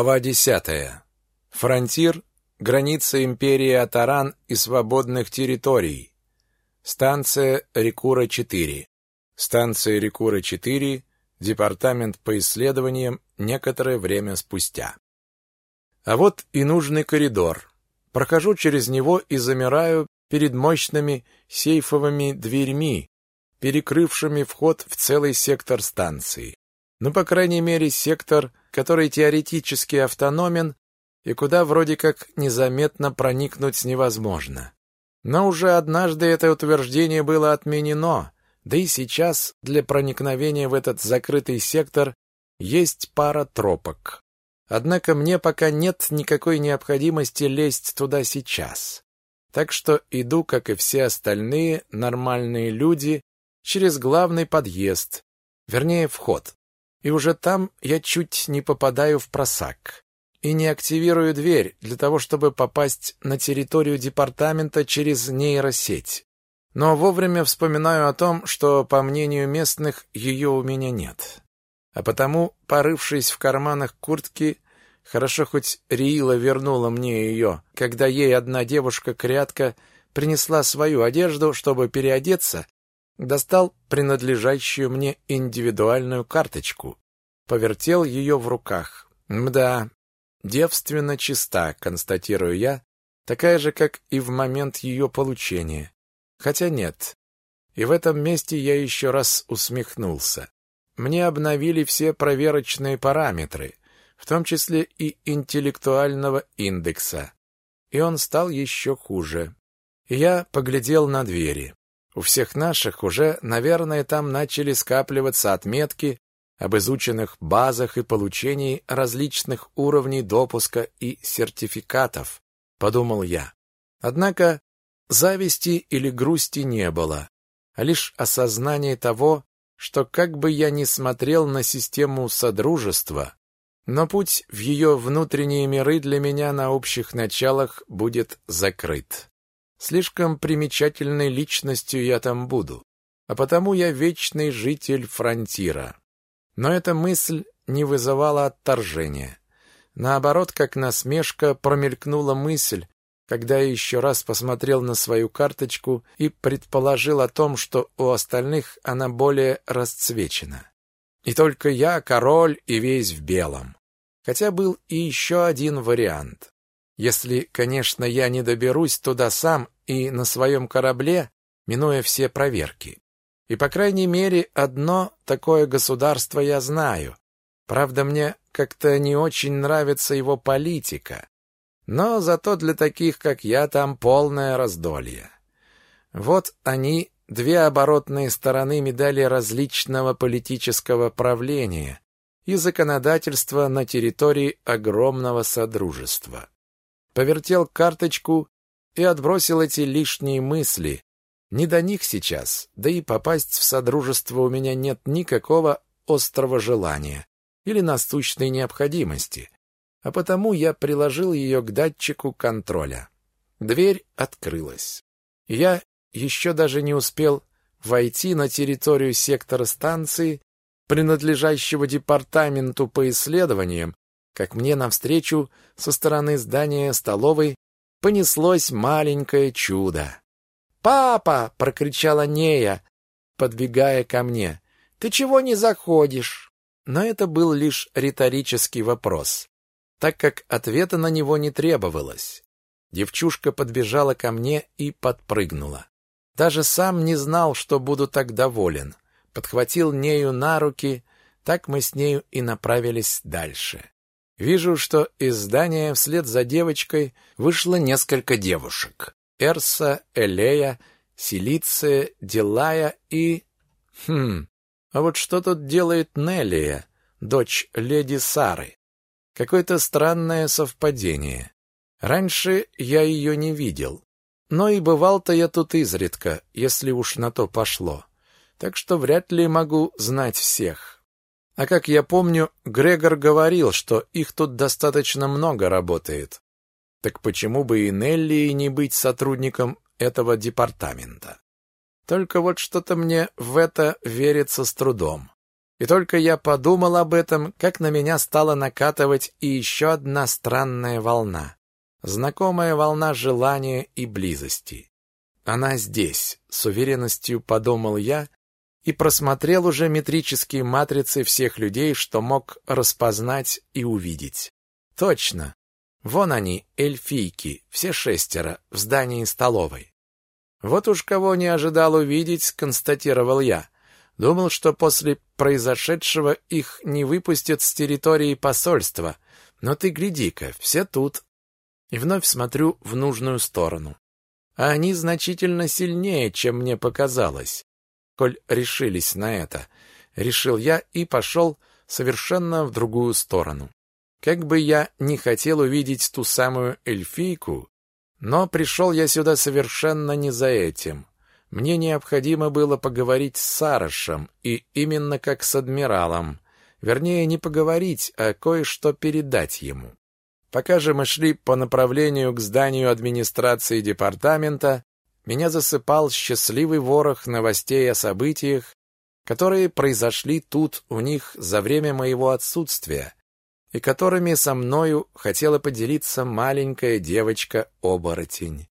Глава 10. Фронтир, граница империи Атаран и свободных территорий. Станция Рекура-4. Станция Рекура-4, департамент по исследованиям некоторое время спустя. А вот и нужный коридор. Прохожу через него и замираю перед мощными сейфовыми дверьми, перекрывшими вход в целый сектор станции. Ну, по крайней мере, сектор который теоретически автономен и куда вроде как незаметно проникнуть невозможно. Но уже однажды это утверждение было отменено, да и сейчас для проникновения в этот закрытый сектор есть пара тропок. Однако мне пока нет никакой необходимости лезть туда сейчас. Так что иду, как и все остальные нормальные люди, через главный подъезд, вернее, вход. И уже там я чуть не попадаю в просак. И не активирую дверь для того, чтобы попасть на территорию департамента через нейросеть. Но вовремя вспоминаю о том, что, по мнению местных, ее у меня нет. А потому, порывшись в карманах куртки, хорошо хоть Риила вернула мне ее, когда ей одна девушка-крятка принесла свою одежду, чтобы переодеться достал принадлежащую мне индивидуальную карточку, повертел ее в руках. Мда, девственно чиста, констатирую я, такая же, как и в момент ее получения. Хотя нет. И в этом месте я еще раз усмехнулся. Мне обновили все проверочные параметры, в том числе и интеллектуального индекса. И он стал еще хуже. Я поглядел на двери. У всех наших уже, наверное, там начали скапливаться отметки об изученных базах и получении различных уровней допуска и сертификатов, подумал я. Однако зависти или грусти не было, а лишь осознание того, что как бы я ни смотрел на систему содружества, но путь в ее внутренние миры для меня на общих началах будет закрыт. Слишком примечательной личностью я там буду, а потому я вечный житель фронтира. Но эта мысль не вызывала отторжения. Наоборот, как насмешка, промелькнула мысль, когда я еще раз посмотрел на свою карточку и предположил о том, что у остальных она более расцвечена. И только я король и весь в белом. Хотя был и еще один вариант. Если, конечно, я не доберусь туда сам и на своем корабле, минуя все проверки. И, по крайней мере, одно такое государство я знаю. Правда, мне как-то не очень нравится его политика. Но зато для таких, как я, там полное раздолье. Вот они, две оборотные стороны медали различного политического правления и законодательства на территории огромного содружества повертел карточку и отбросил эти лишние мысли. Не до них сейчас, да и попасть в содружество у меня нет никакого острого желания или насущной необходимости, а потому я приложил ее к датчику контроля. Дверь открылась. Я еще даже не успел войти на территорию сектора станции, принадлежащего департаменту по исследованиям, как мне навстречу со стороны здания столовой понеслось маленькое чудо. «Папа!» — прокричала Нея, подбегая ко мне. «Ты чего не заходишь?» Но это был лишь риторический вопрос, так как ответа на него не требовалось. Девчушка подбежала ко мне и подпрыгнула. Даже сам не знал, что буду так доволен. Подхватил Нею на руки, так мы с нею и направились дальше. Вижу, что из здания вслед за девочкой вышло несколько девушек. Эрса, Элея, Силиция, Дилая и... Хм, а вот что тут делает Неллия, дочь леди Сары? Какое-то странное совпадение. Раньше я ее не видел. Но и бывал-то я тут изредка, если уж на то пошло. Так что вряд ли могу знать всех. А как я помню, Грегор говорил, что их тут достаточно много работает. Так почему бы и Нелли не быть сотрудником этого департамента? Только вот что-то мне в это верится с трудом. И только я подумал об этом, как на меня стала накатывать и еще одна странная волна. Знакомая волна желания и близости. Она здесь, с уверенностью подумал я, и просмотрел уже метрические матрицы всех людей, что мог распознать и увидеть. Точно. Вон они, эльфийки, все шестеро, в здании столовой. Вот уж кого не ожидал увидеть, констатировал я. Думал, что после произошедшего их не выпустят с территории посольства. Но ты гляди-ка, все тут. И вновь смотрю в нужную сторону. А они значительно сильнее, чем мне показалось. Коль решились на это, решил я и пошел совершенно в другую сторону. Как бы я не хотел увидеть ту самую эльфийку, но пришел я сюда совершенно не за этим. Мне необходимо было поговорить с Сарышем, и именно как с адмиралом. Вернее, не поговорить, а кое-что передать ему. Пока же мы шли по направлению к зданию администрации департамента, меня засыпал счастливый ворох новостей о событиях, которые произошли тут у них за время моего отсутствия, и которыми со мною хотела поделиться маленькая девочка-оборотень.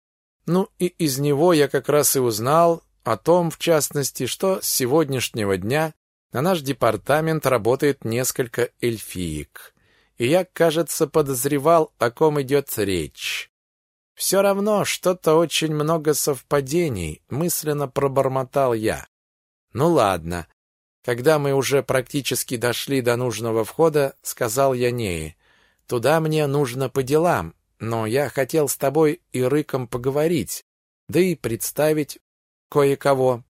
Ну и из него я как раз и узнал о том, в частности, что с сегодняшнего дня на наш департамент работает несколько эльфиек. И я, кажется, подозревал, о ком идет речь. Все равно что-то очень много совпадений, мысленно пробормотал я. Ну ладно. Когда мы уже практически дошли до нужного входа, сказал я Нее, туда мне нужно по делам, но я хотел с тобой и Рыком поговорить, да и представить кое-кого.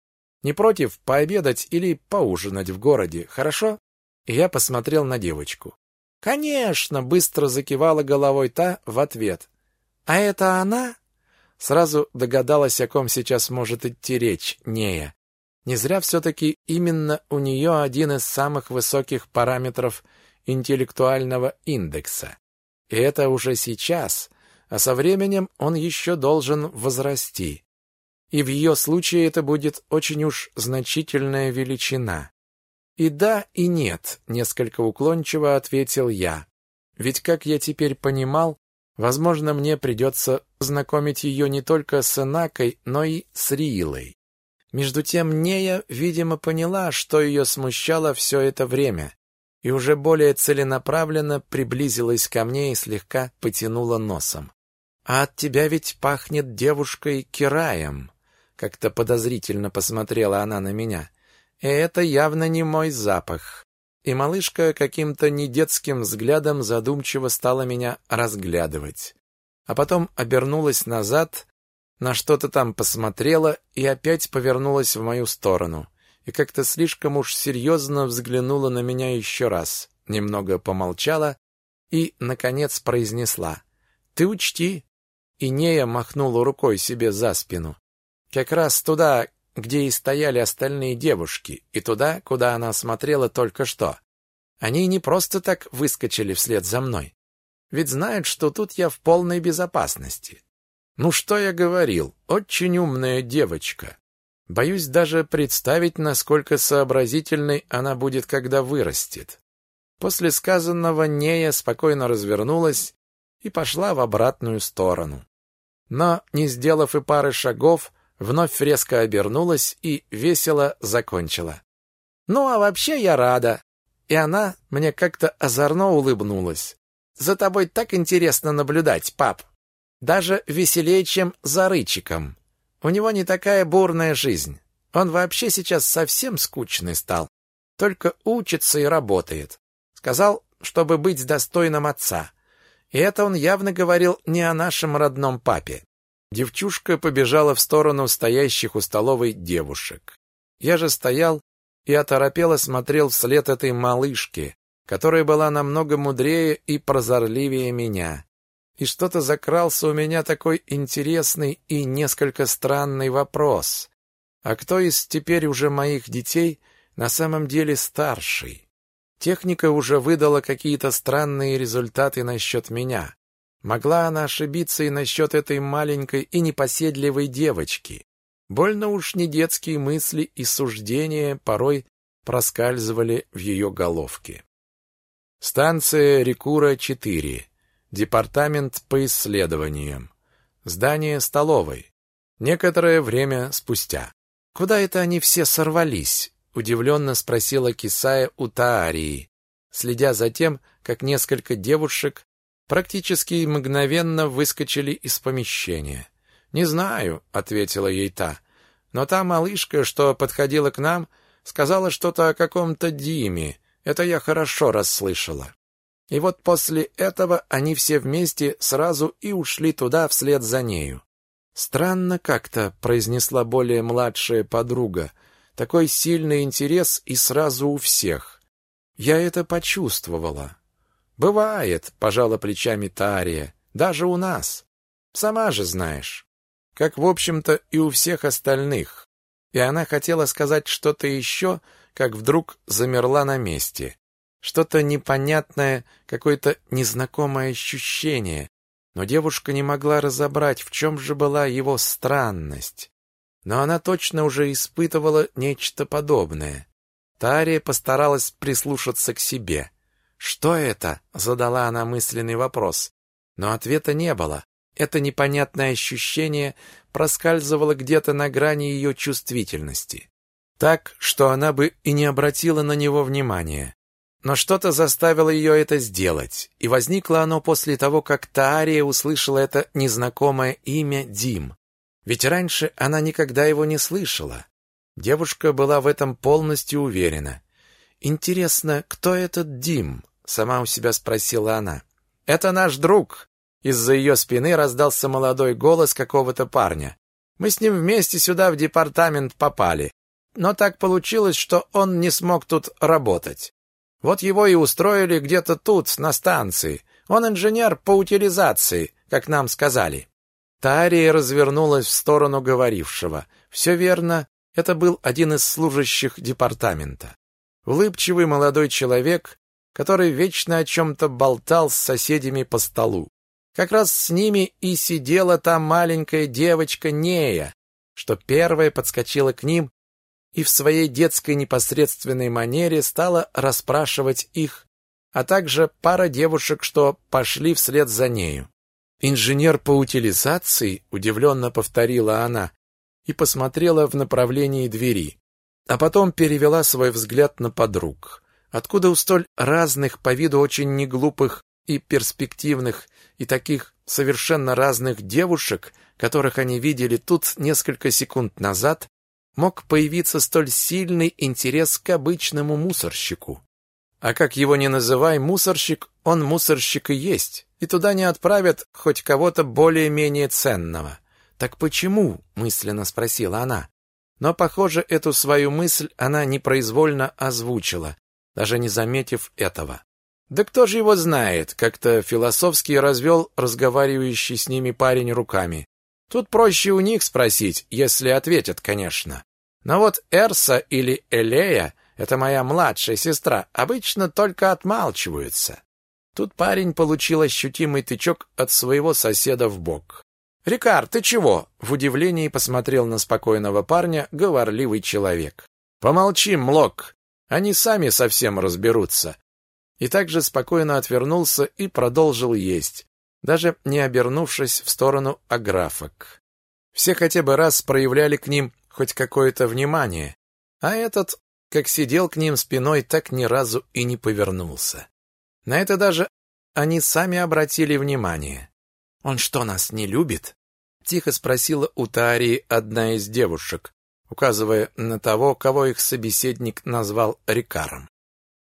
Не против пообедать или поужинать в городе, хорошо? И я посмотрел на девочку. Конечно, быстро закивала головой та в ответ. А это она? Сразу догадалась, о ком сейчас может идти речь, Нея. Не зря все-таки именно у нее один из самых высоких параметров интеллектуального индекса. И это уже сейчас, а со временем он еще должен возрасти. И в ее случае это будет очень уж значительная величина. И да, и нет, несколько уклончиво ответил я. Ведь, как я теперь понимал, Возможно, мне придется познакомить ее не только с Энакой, но и с Риилой. Между тем Нея, видимо, поняла, что ее смущало все это время, и уже более целенаправленно приблизилась ко мне и слегка потянула носом. «А от тебя ведь пахнет девушкой Кираем», — как-то подозрительно посмотрела она на меня. «И это явно не мой запах и малышка каким-то недетским взглядом задумчиво стала меня разглядывать. А потом обернулась назад, на что-то там посмотрела и опять повернулась в мою сторону. И как-то слишком уж серьезно взглянула на меня еще раз, немного помолчала и, наконец, произнесла «Ты учти!» И Нея махнула рукой себе за спину. Как раз туда, где и стояли остальные девушки, и туда, куда она смотрела только что. Они не просто так выскочили вслед за мной. Ведь знают, что тут я в полной безопасности. Ну что я говорил, очень умная девочка. Боюсь даже представить, насколько сообразительной она будет, когда вырастет. После сказанного Нея спокойно развернулась и пошла в обратную сторону. Но, не сделав и пары шагов, вновь резко обернулась и весело закончила. «Ну, а вообще я рада. И она мне как-то озорно улыбнулась. «За тобой так интересно наблюдать, пап. Даже веселее, чем за Рычиком. У него не такая бурная жизнь. Он вообще сейчас совсем скучный стал. Только учится и работает. Сказал, чтобы быть достойным отца. И это он явно говорил не о нашем родном папе. Девчушка побежала в сторону стоящих у столовой девушек. Я же стоял и оторопело смотрел вслед этой малышке, которая была намного мудрее и прозорливее меня. И что-то закрался у меня такой интересный и несколько странный вопрос. А кто из теперь уже моих детей на самом деле старший? Техника уже выдала какие-то странные результаты насчет меня. Могла она ошибиться и насчет этой маленькой и непоседливой девочки. Больно уж не детские мысли и суждения порой проскальзывали в ее головке. Станция Рекура-4. Департамент по исследованиям. Здание столовой. Некоторое время спустя. «Куда это они все сорвались?» — удивленно спросила Кисая у Таарии, следя за тем, как несколько девушек практически мгновенно выскочили из помещения. «Не знаю», — ответила ей та, — «но та малышка, что подходила к нам, сказала что-то о каком-то Диме. Это я хорошо расслышала». И вот после этого они все вместе сразу и ушли туда вслед за нею. «Странно как-то», — произнесла более младшая подруга. «Такой сильный интерес и сразу у всех. Я это почувствовала». «Бывает», — пожала плечами Тария, — «даже у нас. Сама же знаешь. Как, в общем-то, и у всех остальных». И она хотела сказать что-то еще, как вдруг замерла на месте. Что-то непонятное, какое-то незнакомое ощущение. Но девушка не могла разобрать, в чем же была его странность. Но она точно уже испытывала нечто подобное. Тария постаралась прислушаться к себе. «Что это?» — задала она мысленный вопрос. Но ответа не было. Это непонятное ощущение проскальзывало где-то на грани ее чувствительности. Так, что она бы и не обратила на него внимания. Но что-то заставило ее это сделать, и возникло оно после того, как Таария услышала это незнакомое имя Дим. Ведь раньше она никогда его не слышала. Девушка была в этом полностью уверена. «Интересно, кто этот Дим?» — сама у себя спросила она. «Это наш друг!» Из-за ее спины раздался молодой голос какого-то парня. «Мы с ним вместе сюда в департамент попали. Но так получилось, что он не смог тут работать. Вот его и устроили где-то тут, на станции. Он инженер по утилизации, как нам сказали. Тария развернулась в сторону говорившего. Все верно, это был один из служащих департамента. Улыбчивый молодой человек, который вечно о чем-то болтал с соседями по столу. Как раз с ними и сидела та маленькая девочка Нея, что первая подскочила к ним и в своей детской непосредственной манере стала расспрашивать их, а также пара девушек, что пошли вслед за нею. «Инженер по утилизации?» — удивленно повторила она и посмотрела в направлении двери, а потом перевела свой взгляд на подруг. Откуда у столь разных, по виду очень неглупых и перспективных, и таких совершенно разных девушек, которых они видели тут несколько секунд назад, мог появиться столь сильный интерес к обычному мусорщику. А как его ни называй, мусорщик, он мусорщик и есть, и туда не отправят хоть кого-то более-менее ценного. Так почему? мысленно спросила она. Но, похоже, эту свою мысль она непроизвольно озвучила, даже не заметив этого. Да кто же его знает, как-то философски развел разговаривающий с ними парень руками. Тут проще у них спросить, если ответят, конечно. Но вот Эрса или Элея, это моя младшая сестра, обычно только отмалчиваются. Тут парень получил ощутимый тычок от своего соседа в бок. «Рикар, ты чего?» — в удивлении посмотрел на спокойного парня говорливый человек. «Помолчи, Млок, они сами совсем разберутся». И также спокойно отвернулся и продолжил есть, даже не обернувшись в сторону аграфок. Все хотя бы раз проявляли к ним хоть какое-то внимание, а этот, как сидел к ним спиной, так ни разу и не повернулся. На это даже они сами обратили внимание. «Он что, нас не любит?» — тихо спросила у Таарии одна из девушек, указывая на того, кого их собеседник назвал Рикаром.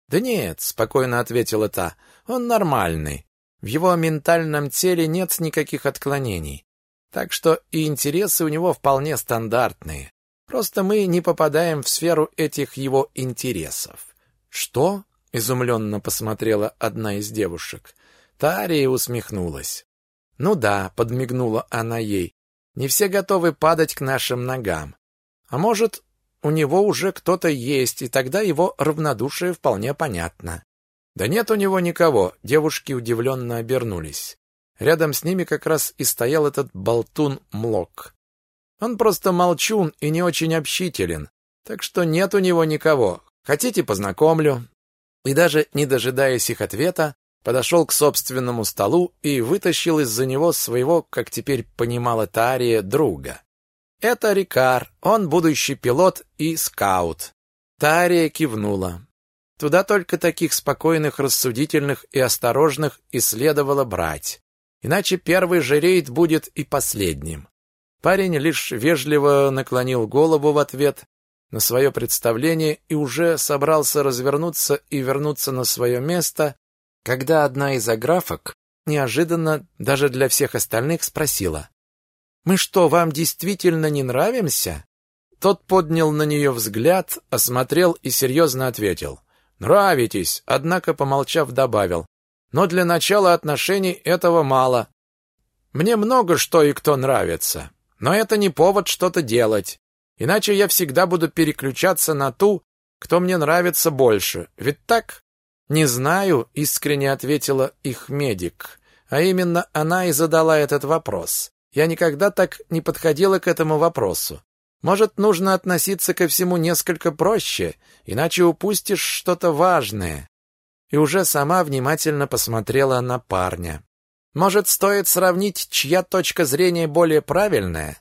«Да нет», — спокойно ответила та, — «он нормальный. В его ментальном теле нет никаких отклонений. Так что и интересы у него вполне стандартные. Просто мы не попадаем в сферу этих его интересов. Что? изумленно посмотрела одна из девушек. Тария усмехнулась. Ну да, подмигнула она ей. Не все готовы падать к нашим ногам. А может, у него уже кто-то есть, и тогда его равнодушие вполне понятно. Да нет у него никого, девушки удивленно обернулись. Рядом с ними как раз и стоял этот болтун Млок. Он просто молчун и не очень общителен, так что нет у него никого, Хотите, познакомлю?» И даже не дожидаясь их ответа, подошел к собственному столу и вытащил из-за него своего, как теперь понимала Тария, друга. «Это Рикар, он будущий пилот и скаут». Тария кивнула. Туда только таких спокойных, рассудительных и осторожных и следовало брать. Иначе первый же рейд будет и последним. Парень лишь вежливо наклонил голову в ответ на свое представление и уже собрался развернуться и вернуться на свое место, когда одна из аграфок неожиданно даже для всех остальных спросила. «Мы что, вам действительно не нравимся?» Тот поднял на нее взгляд, осмотрел и серьезно ответил. «Нравитесь», однако, помолчав, добавил. «Но для начала отношений этого мало. Мне много что и кто нравится, но это не повод что-то делать. Иначе я всегда буду переключаться на ту, кто мне нравится больше. Ведь так?» «Не знаю», — искренне ответила их медик. А именно она и задала этот вопрос. Я никогда так не подходила к этому вопросу. Может, нужно относиться ко всему несколько проще, иначе упустишь что-то важное. И уже сама внимательно посмотрела на парня. Может, стоит сравнить, чья точка зрения более правильная?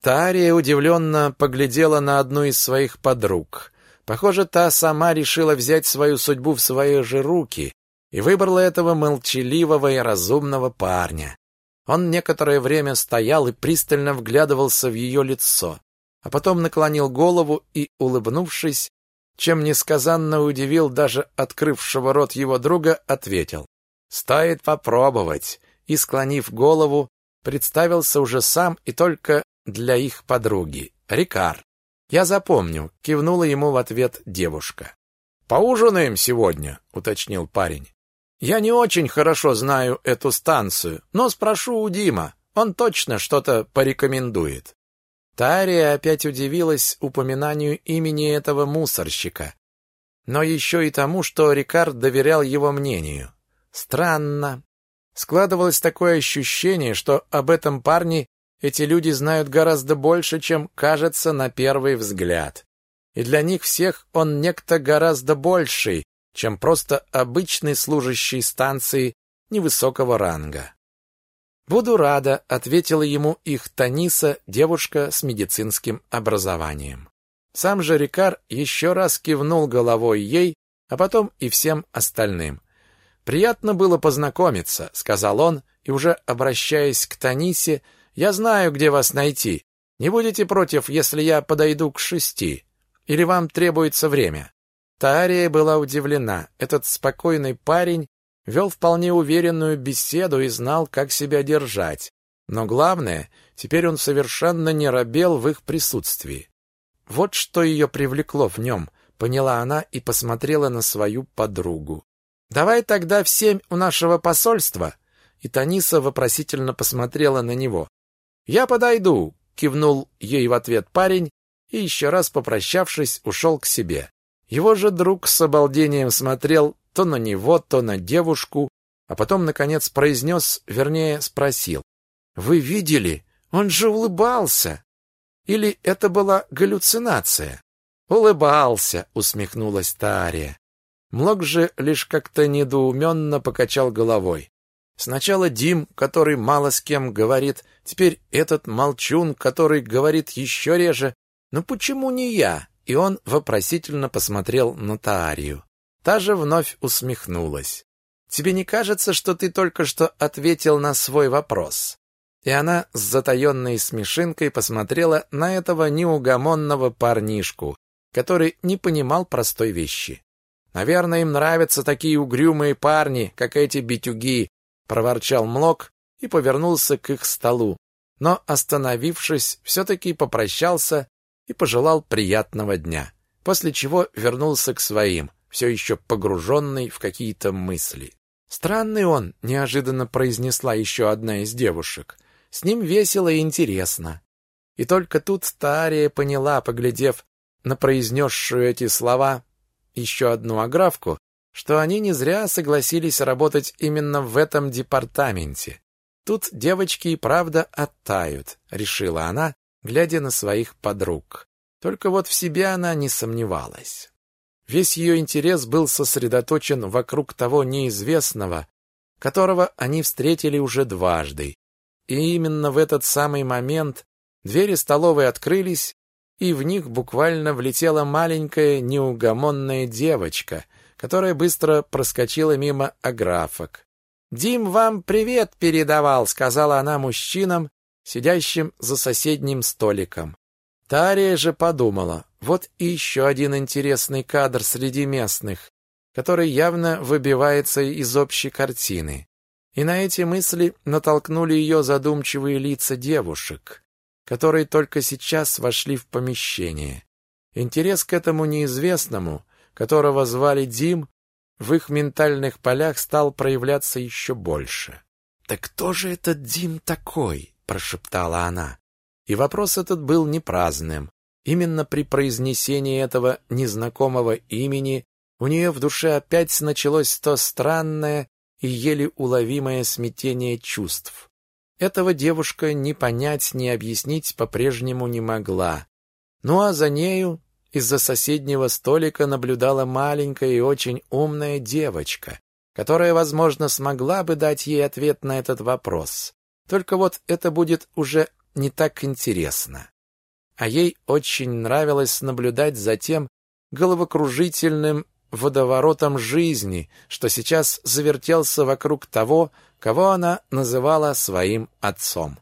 Тария удивленно поглядела на одну из своих подруг. Похоже, та сама решила взять свою судьбу в свои же руки и выбрала этого молчаливого и разумного парня. Он некоторое время стоял и пристально вглядывался в ее лицо, а потом наклонил голову и, улыбнувшись, чем несказанно удивил даже открывшего рот его друга, ответил «Стоит попробовать», и, склонив голову, представился уже сам и только для их подруги, Рикар. «Я запомню», — кивнула ему в ответ девушка. «Поужинаем сегодня», — уточнил парень. «Я не очень хорошо знаю эту станцию, но спрошу у Дима, он точно что-то порекомендует». Тария опять удивилась упоминанию имени этого мусорщика, но еще и тому, что Рикард доверял его мнению. Странно. Складывалось такое ощущение, что об этом парне эти люди знают гораздо больше, чем кажется на первый взгляд. И для них всех он некто гораздо больший, чем просто обычный служащий станции невысокого ранга. «Буду рада», — ответила ему их Таниса, девушка с медицинским образованием. Сам же Рикар еще раз кивнул головой ей, а потом и всем остальным. «Приятно было познакомиться», — сказал он, и уже обращаясь к Танисе, — я знаю, где вас найти. Не будете против, если я подойду к шести? Или вам требуется время?» Тария была удивлена. Этот спокойный парень вел вполне уверенную беседу и знал, как себя держать. Но главное, теперь он совершенно не робел в их присутствии. Вот что ее привлекло в нем, поняла она и посмотрела на свою подругу. «Давай тогда в семь у нашего посольства?» И Таниса вопросительно посмотрела на него. «Я подойду», — кивнул ей в ответ парень и, еще раз попрощавшись, ушел к себе. Его же друг с обалдением смотрел то на него, то на девушку, а потом, наконец, произнес, вернее, спросил. «Вы видели? Он же улыбался!» Или это была галлюцинация? «Улыбался», — усмехнулась Тария. Млок же лишь как-то недоуменно покачал головой. Сначала Дим, который мало с кем говорит, теперь этот молчун, который говорит еще реже. «Ну почему не я?» И он вопросительно посмотрел на Таарию. Та же вновь усмехнулась. «Тебе не кажется, что ты только что ответил на свой вопрос?» И она с затаенной смешинкой посмотрела на этого неугомонного парнишку, который не понимал простой вещи. «Наверное, им нравятся такие угрюмые парни, как эти битюги, проворчал Млок и повернулся к их столу, но, остановившись, все-таки попрощался и пожелал приятного дня, после чего вернулся к своим, все еще погруженный в какие-то мысли. «Странный он», — неожиданно произнесла еще одна из девушек. «С ним весело и интересно». И только тут Тария поняла, поглядев на произнесшую эти слова еще одну аграфку, что они не зря согласились работать именно в этом департаменте. Тут девочки и правда оттают, решила она, глядя на своих подруг. Только вот в себе она не сомневалась. Весь ее интерес был сосредоточен вокруг того неизвестного, которого они встретили уже дважды. И именно в этот самый момент двери столовой открылись, и в них буквально влетела маленькая неугомонная девочка, которая быстро проскочила мимо аграфок. «Дим вам привет передавал», — сказала она мужчинам, сидящим за соседним столиком. Тария же подумала, вот и еще один интересный кадр среди местных, который явно выбивается из общей картины. И на эти мысли натолкнули ее задумчивые лица девушек, которые только сейчас вошли в помещение. Интерес к этому неизвестному, которого звали Дим, в их ментальных полях стал проявляться еще больше. «Так кто же этот Дим такой?» – прошептала она. И вопрос этот был не праздным. Именно при произнесении этого незнакомого имени у нее в душе опять началось то странное и еле уловимое смятение чувств. Этого девушка ни понять, ни объяснить по-прежнему не могла. Ну а за нею из-за соседнего столика наблюдала маленькая и очень умная девочка, которая, возможно, смогла бы дать ей ответ на этот вопрос. Только вот это будет уже не так интересно. А ей очень нравилось наблюдать за тем головокружительным водоворотом жизни, что сейчас завертелся вокруг того, кого она называла своим отцом.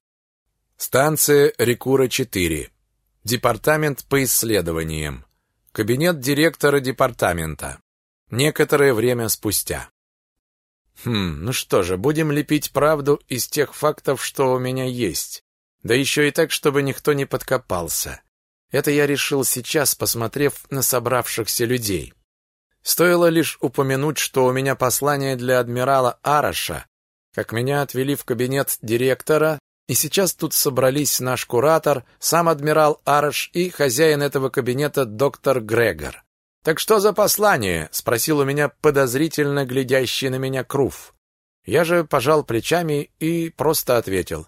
Станция Рекура-4. Департамент по исследованиям. Кабинет директора департамента. Некоторое время спустя. Хм, ну что же, будем лепить правду из тех фактов, что у меня есть. Да еще и так, чтобы никто не подкопался. Это я решил сейчас, посмотрев на собравшихся людей. Стоило лишь упомянуть, что у меня послание для адмирала Араша, как меня отвели в кабинет директора, и сейчас тут собрались наш куратор, сам адмирал Араш и хозяин этого кабинета доктор Грегор. «Так что за послание?» — спросил у меня подозрительно глядящий на меня Круф. Я же пожал плечами и просто ответил.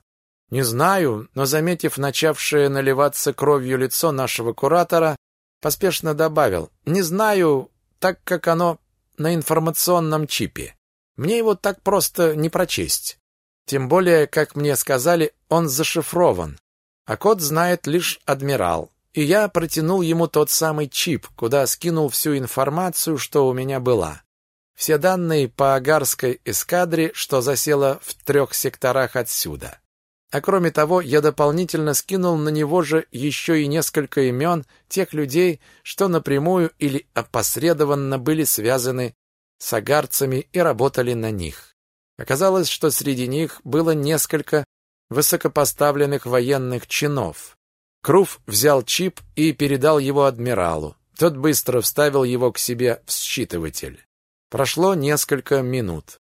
Не знаю, но, заметив начавшее наливаться кровью лицо нашего куратора, поспешно добавил. Не знаю, так как оно на информационном чипе. Мне его так просто не прочесть. Тем более, как мне сказали, он зашифрован. А код знает лишь адмирал. И я протянул ему тот самый чип, куда скинул всю информацию, что у меня была. Все данные по агарской эскадре, что засела в трех секторах отсюда. А кроме того, я дополнительно скинул на него же еще и несколько имен тех людей, что напрямую или опосредованно были связаны с агарцами и работали на них. Оказалось, что среди них было несколько высокопоставленных военных чинов. Круф взял чип и передал его адмиралу. Тот быстро вставил его к себе в считыватель. Прошло несколько минут.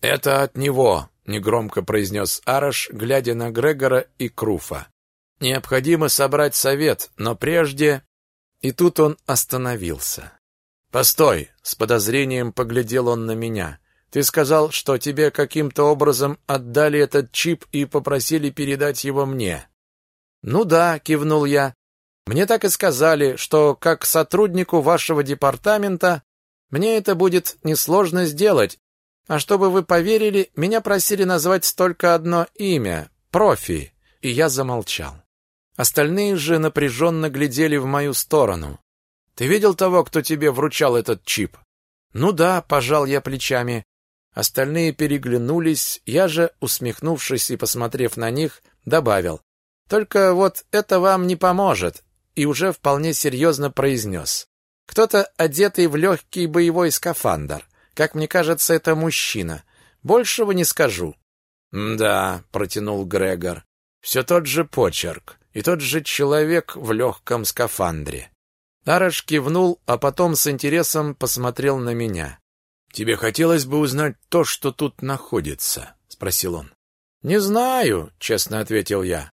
«Это от него», — негромко произнес Араш, глядя на Грегора и Круфа. «Необходимо собрать совет, но прежде...» И тут он остановился. «Постой!» — с подозрением поглядел он на меня. «Ты сказал, что тебе каким-то образом отдали этот чип и попросили передать его мне. «Ну да», — кивнул я. «Мне так и сказали, что как сотруднику вашего департамента мне это будет несложно сделать. А чтобы вы поверили, меня просили назвать только одно имя — профи». И я замолчал. Остальные же напряженно глядели в мою сторону. «Ты видел того, кто тебе вручал этот чип?» «Ну да», — пожал я плечами. Остальные переглянулись, я же, усмехнувшись и посмотрев на них, добавил. Только вот это вам не поможет, и уже вполне серьезно произнес. Кто-то одетый в легкий боевой скафандр. Как мне кажется, это мужчина. Большего не скажу. «Да», — протянул Грегор, — «все тот же почерк и тот же человек в легком скафандре». Араш кивнул, а потом с интересом посмотрел на меня. «Тебе хотелось бы узнать то, что тут находится?» — спросил он. «Не знаю», — честно ответил я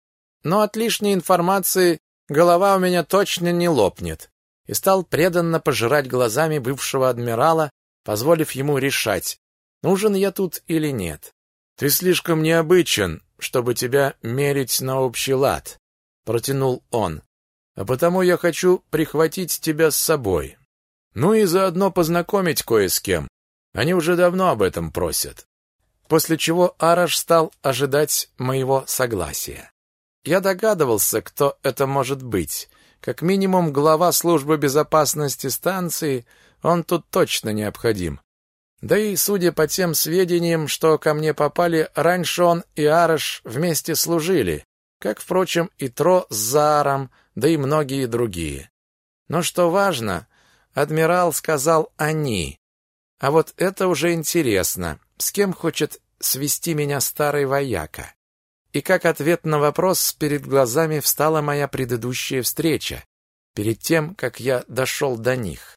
но от лишней информации голова у меня точно не лопнет, и стал преданно пожирать глазами бывшего адмирала, позволив ему решать, нужен я тут или нет. «Ты слишком необычен, чтобы тебя мерить на общий лад», — протянул он. «А потому я хочу прихватить тебя с собой. Ну и заодно познакомить кое с кем. Они уже давно об этом просят. После чего Араш стал ожидать моего согласия. Я догадывался, кто это может быть. Как минимум глава службы безопасности станции, он тут точно необходим. Да и судя по тем сведениям, что ко мне попали, раньше он и Араш вместе служили, как, впрочем, и Тро с Зааром, да и многие другие. Но что важно, адмирал сказал «они». А вот это уже интересно. С кем хочет свести меня старый вояка? И как ответ на вопрос перед глазами встала моя предыдущая встреча, перед тем, как я дошел до них.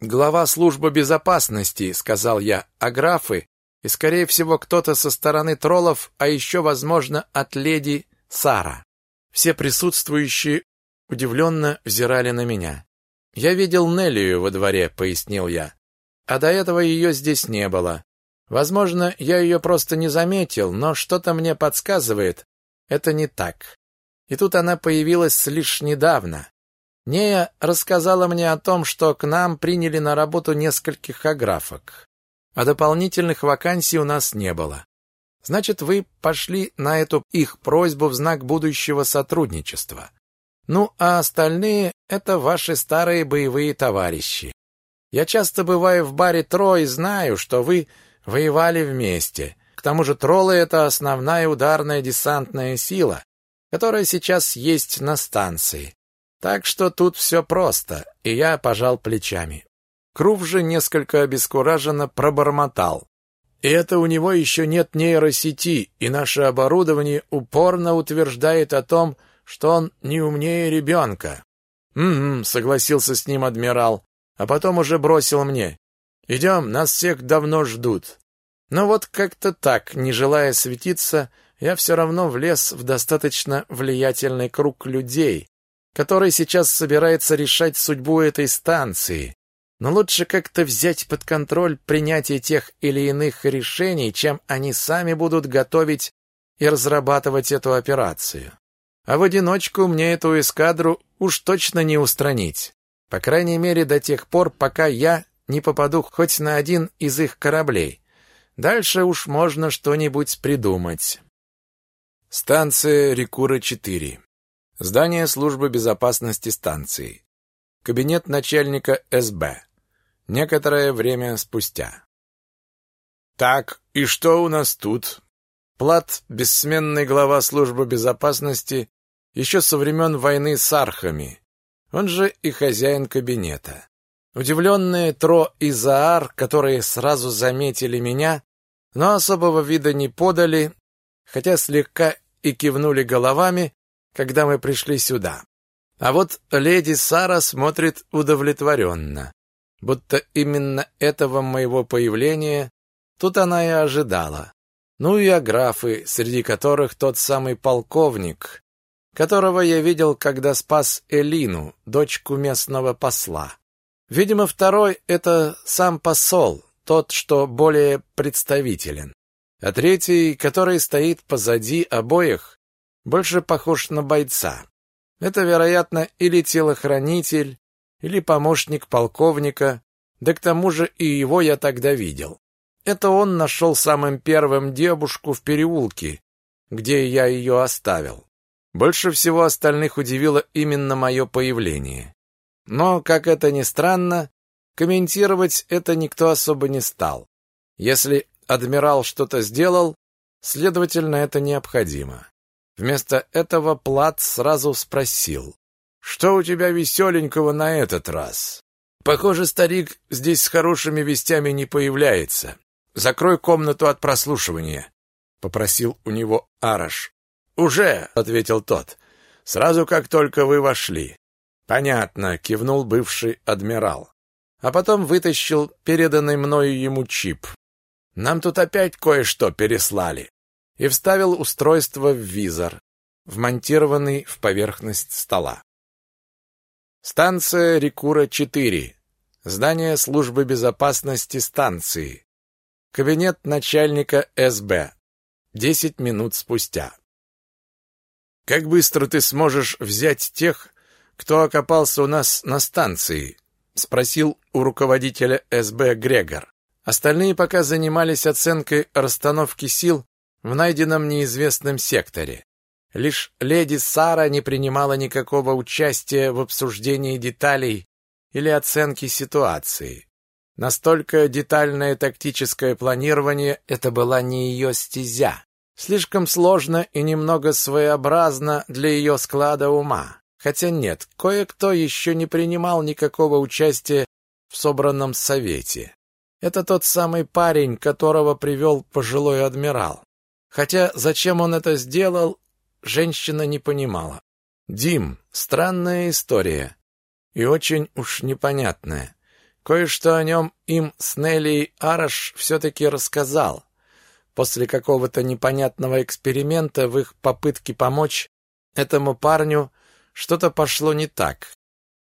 «Глава службы безопасности», — сказал я, — «а графы, и, скорее всего, кто-то со стороны троллов, а еще, возможно, от леди Сара». Все присутствующие удивленно взирали на меня. «Я видел Неллию во дворе», — пояснил я. «А до этого ее здесь не было. Возможно, я ее просто не заметил, но что-то мне подсказывает, это не так. И тут она появилась лишь недавно. Нея рассказала мне о том, что к нам приняли на работу нескольких аграфок, а дополнительных вакансий у нас не было. Значит, вы пошли на эту их просьбу в знак будущего сотрудничества. Ну, а остальные — это ваши старые боевые товарищи. Я часто бываю в баре Тро и знаю, что вы воевали вместе. К тому же троллы — это основная ударная десантная сила, которая сейчас есть на станции. Так что тут все просто, и я пожал плечами. Крув же несколько обескураженно пробормотал. И это у него еще нет нейросети, и наше оборудование упорно утверждает о том, что он не умнее ребенка. «Угу», — согласился с ним адмирал, а потом уже бросил мне. «Идем, нас всех давно ждут». Но вот как-то так, не желая светиться, я все равно влез в достаточно влиятельный круг людей, который сейчас собирается решать судьбу этой станции. Но лучше как-то взять под контроль принятие тех или иных решений, чем они сами будут готовить и разрабатывать эту операцию. А в одиночку мне эту эскадру уж точно не устранить. По крайней мере, до тех пор, пока я не попаду хоть на один из их кораблей. Дальше уж можно что-нибудь придумать. Станция Рекура-4. Здание службы безопасности станции. Кабинет начальника СБ. Некоторое время спустя. Так, и что у нас тут? Плат, бессменный глава службы безопасности, еще со времен войны с архами. Он же и хозяин кабинета. Удивленные Тро и Заар, которые сразу заметили меня, но особого вида не подали, хотя слегка и кивнули головами, когда мы пришли сюда. А вот леди Сара смотрит удовлетворенно, будто именно этого моего появления тут она и ожидала. Ну и аграфы, среди которых тот самый полковник, которого я видел, когда спас Элину, дочку местного посла. Видимо, второй — это сам посол, тот, что более представителен. А третий, который стоит позади обоих, больше похож на бойца. Это, вероятно, или телохранитель, или помощник полковника, да к тому же и его я тогда видел. Это он нашел самым первым девушку в переулке, где я ее оставил. Больше всего остальных удивило именно мое появление. Но, как это ни странно, комментировать это никто особо не стал. Если адмирал что-то сделал, следовательно, это необходимо. Вместо этого Плат сразу спросил. «Что у тебя веселенького на этот раз?» «Похоже, старик здесь с хорошими вестями не появляется. Закрой комнату от прослушивания», — попросил у него Араш. «Уже», — ответил тот, — «сразу как только вы вошли». «Понятно», — кивнул бывший адмирал. А потом вытащил переданный мною ему чип. «Нам тут опять кое-что переслали и вставил устройство в визор, вмонтированный в поверхность стола. Станция Рекура-4. Здание службы безопасности станции. Кабинет начальника СБ. Десять минут спустя. Как быстро ты сможешь взять тех, кто окопался у нас на станции? Спросил у руководителя СБ Грегор. Остальные пока занимались оценкой расстановки сил в найденном неизвестном секторе. Лишь леди Сара не принимала никакого участия в обсуждении деталей или оценке ситуации. Настолько детальное тактическое планирование это была не ее стезя. Слишком сложно и немного своеобразно для ее склада ума. Хотя нет, кое-кто еще не принимал никакого участия в собранном совете. Это тот самый парень, которого привел пожилой адмирал. Хотя зачем он это сделал, женщина не понимала. Дим, странная история. И очень уж непонятная. Кое-что о нем им с Нелли Араш все-таки рассказал. После какого-то непонятного эксперимента в их попытке помочь этому парню что-то пошло не так.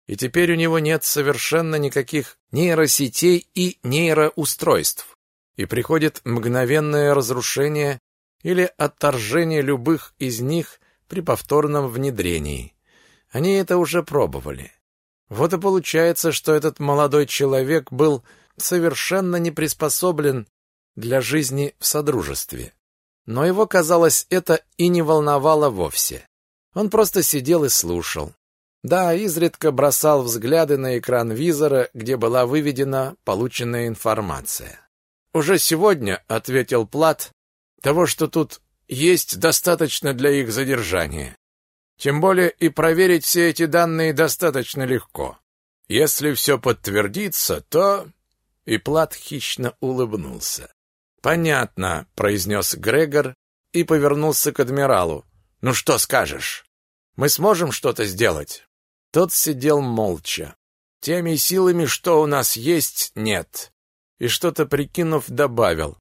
И теперь у него нет совершенно никаких нейросетей и нейроустройств. И приходит мгновенное разрушение или отторжение любых из них при повторном внедрении. Они это уже пробовали. Вот и получается, что этот молодой человек был совершенно не приспособлен для жизни в содружестве. Но его, казалось, это и не волновало вовсе. Он просто сидел и слушал. Да, изредка бросал взгляды на экран визора, где была выведена полученная информация. «Уже сегодня», — ответил Плат, — «того, что тут есть, достаточно для их задержания. Тем более и проверить все эти данные достаточно легко. Если все подтвердится, то...» И Плат хищно улыбнулся. «Понятно», — произнес Грегор и повернулся к адмиралу. «Ну что скажешь? Мы сможем что-то сделать?» Тот сидел молча. «Теми силами, что у нас есть, нет». И что-то прикинув, добавил.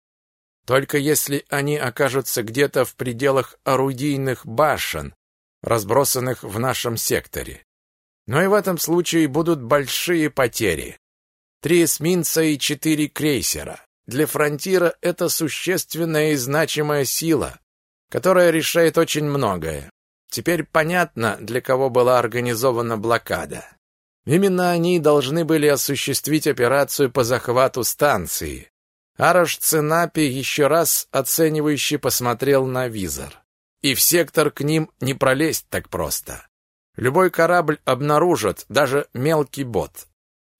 «Только если они окажутся где-то в пределах орудийных башен, разбросанных в нашем секторе. Но и в этом случае будут большие потери. Три эсминца и четыре крейсера. Для фронтира это существенная и значимая сила, которая решает очень многое. Теперь понятно, для кого была организована блокада. Именно они должны были осуществить операцию по захвату станции. Араш Ценапи еще раз оценивающе посмотрел на визор. И в сектор к ним не пролезть так просто. Любой корабль обнаружат, даже мелкий бот.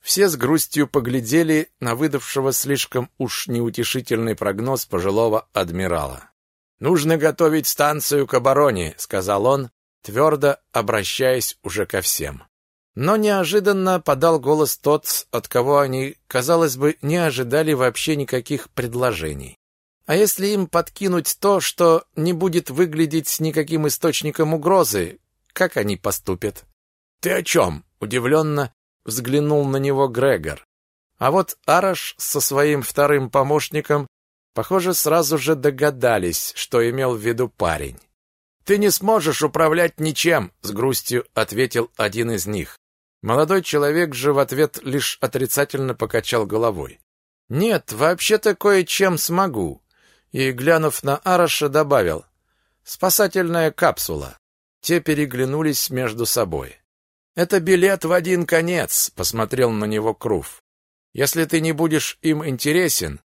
Все с грустью поглядели на выдавшего слишком уж неутешительный прогноз пожилого адмирала. «Нужно готовить станцию к обороне», — сказал он, твердо обращаясь уже ко всем. Но неожиданно подал голос тот, от кого они, казалось бы, не ожидали вообще никаких предложений. А если им подкинуть то, что не будет выглядеть никаким источником угрозы, как они поступят? «Ты о чем?» — удивленно взглянул на него Грегор. А вот Араш со своим вторым помощником, похоже, сразу же догадались, что имел в виду парень. «Ты не сможешь управлять ничем», — с грустью ответил один из них. Молодой человек же в ответ лишь отрицательно покачал головой. «Нет, вообще-то кое-чем смогу», и, глянув на Араша, добавил «Спасательная капсула». Те переглянулись между собой. «Это билет в один конец», — посмотрел на него Крув. «Если ты не будешь им интересен,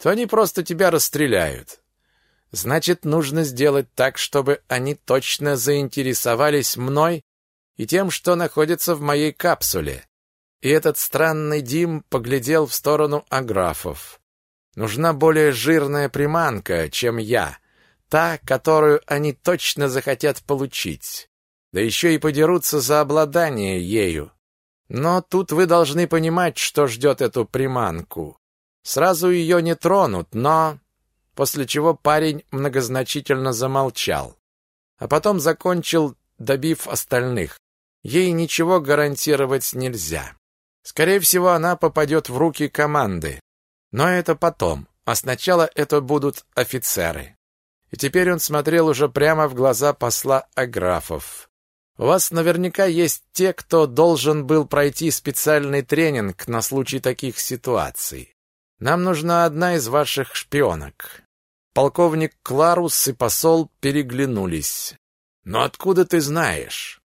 то они просто тебя расстреляют. Значит, нужно сделать так, чтобы они точно заинтересовались мной и тем, что находится в моей капсуле». И этот странный Дим поглядел в сторону аграфов. «Нужна более жирная приманка, чем я, та, которую они точно захотят получить да еще и подерутся за обладание ею. Но тут вы должны понимать, что ждет эту приманку. Сразу ее не тронут, но... После чего парень многозначительно замолчал. А потом закончил, добив остальных. Ей ничего гарантировать нельзя. Скорее всего, она попадет в руки команды. Но это потом. А сначала это будут офицеры. И теперь он смотрел уже прямо в глаза посла Аграфов. У вас наверняка есть те, кто должен был пройти специальный тренинг на случай таких ситуаций. Нам нужна одна из ваших шпионок. Полковник Кларус и посол переглянулись. Но откуда ты знаешь?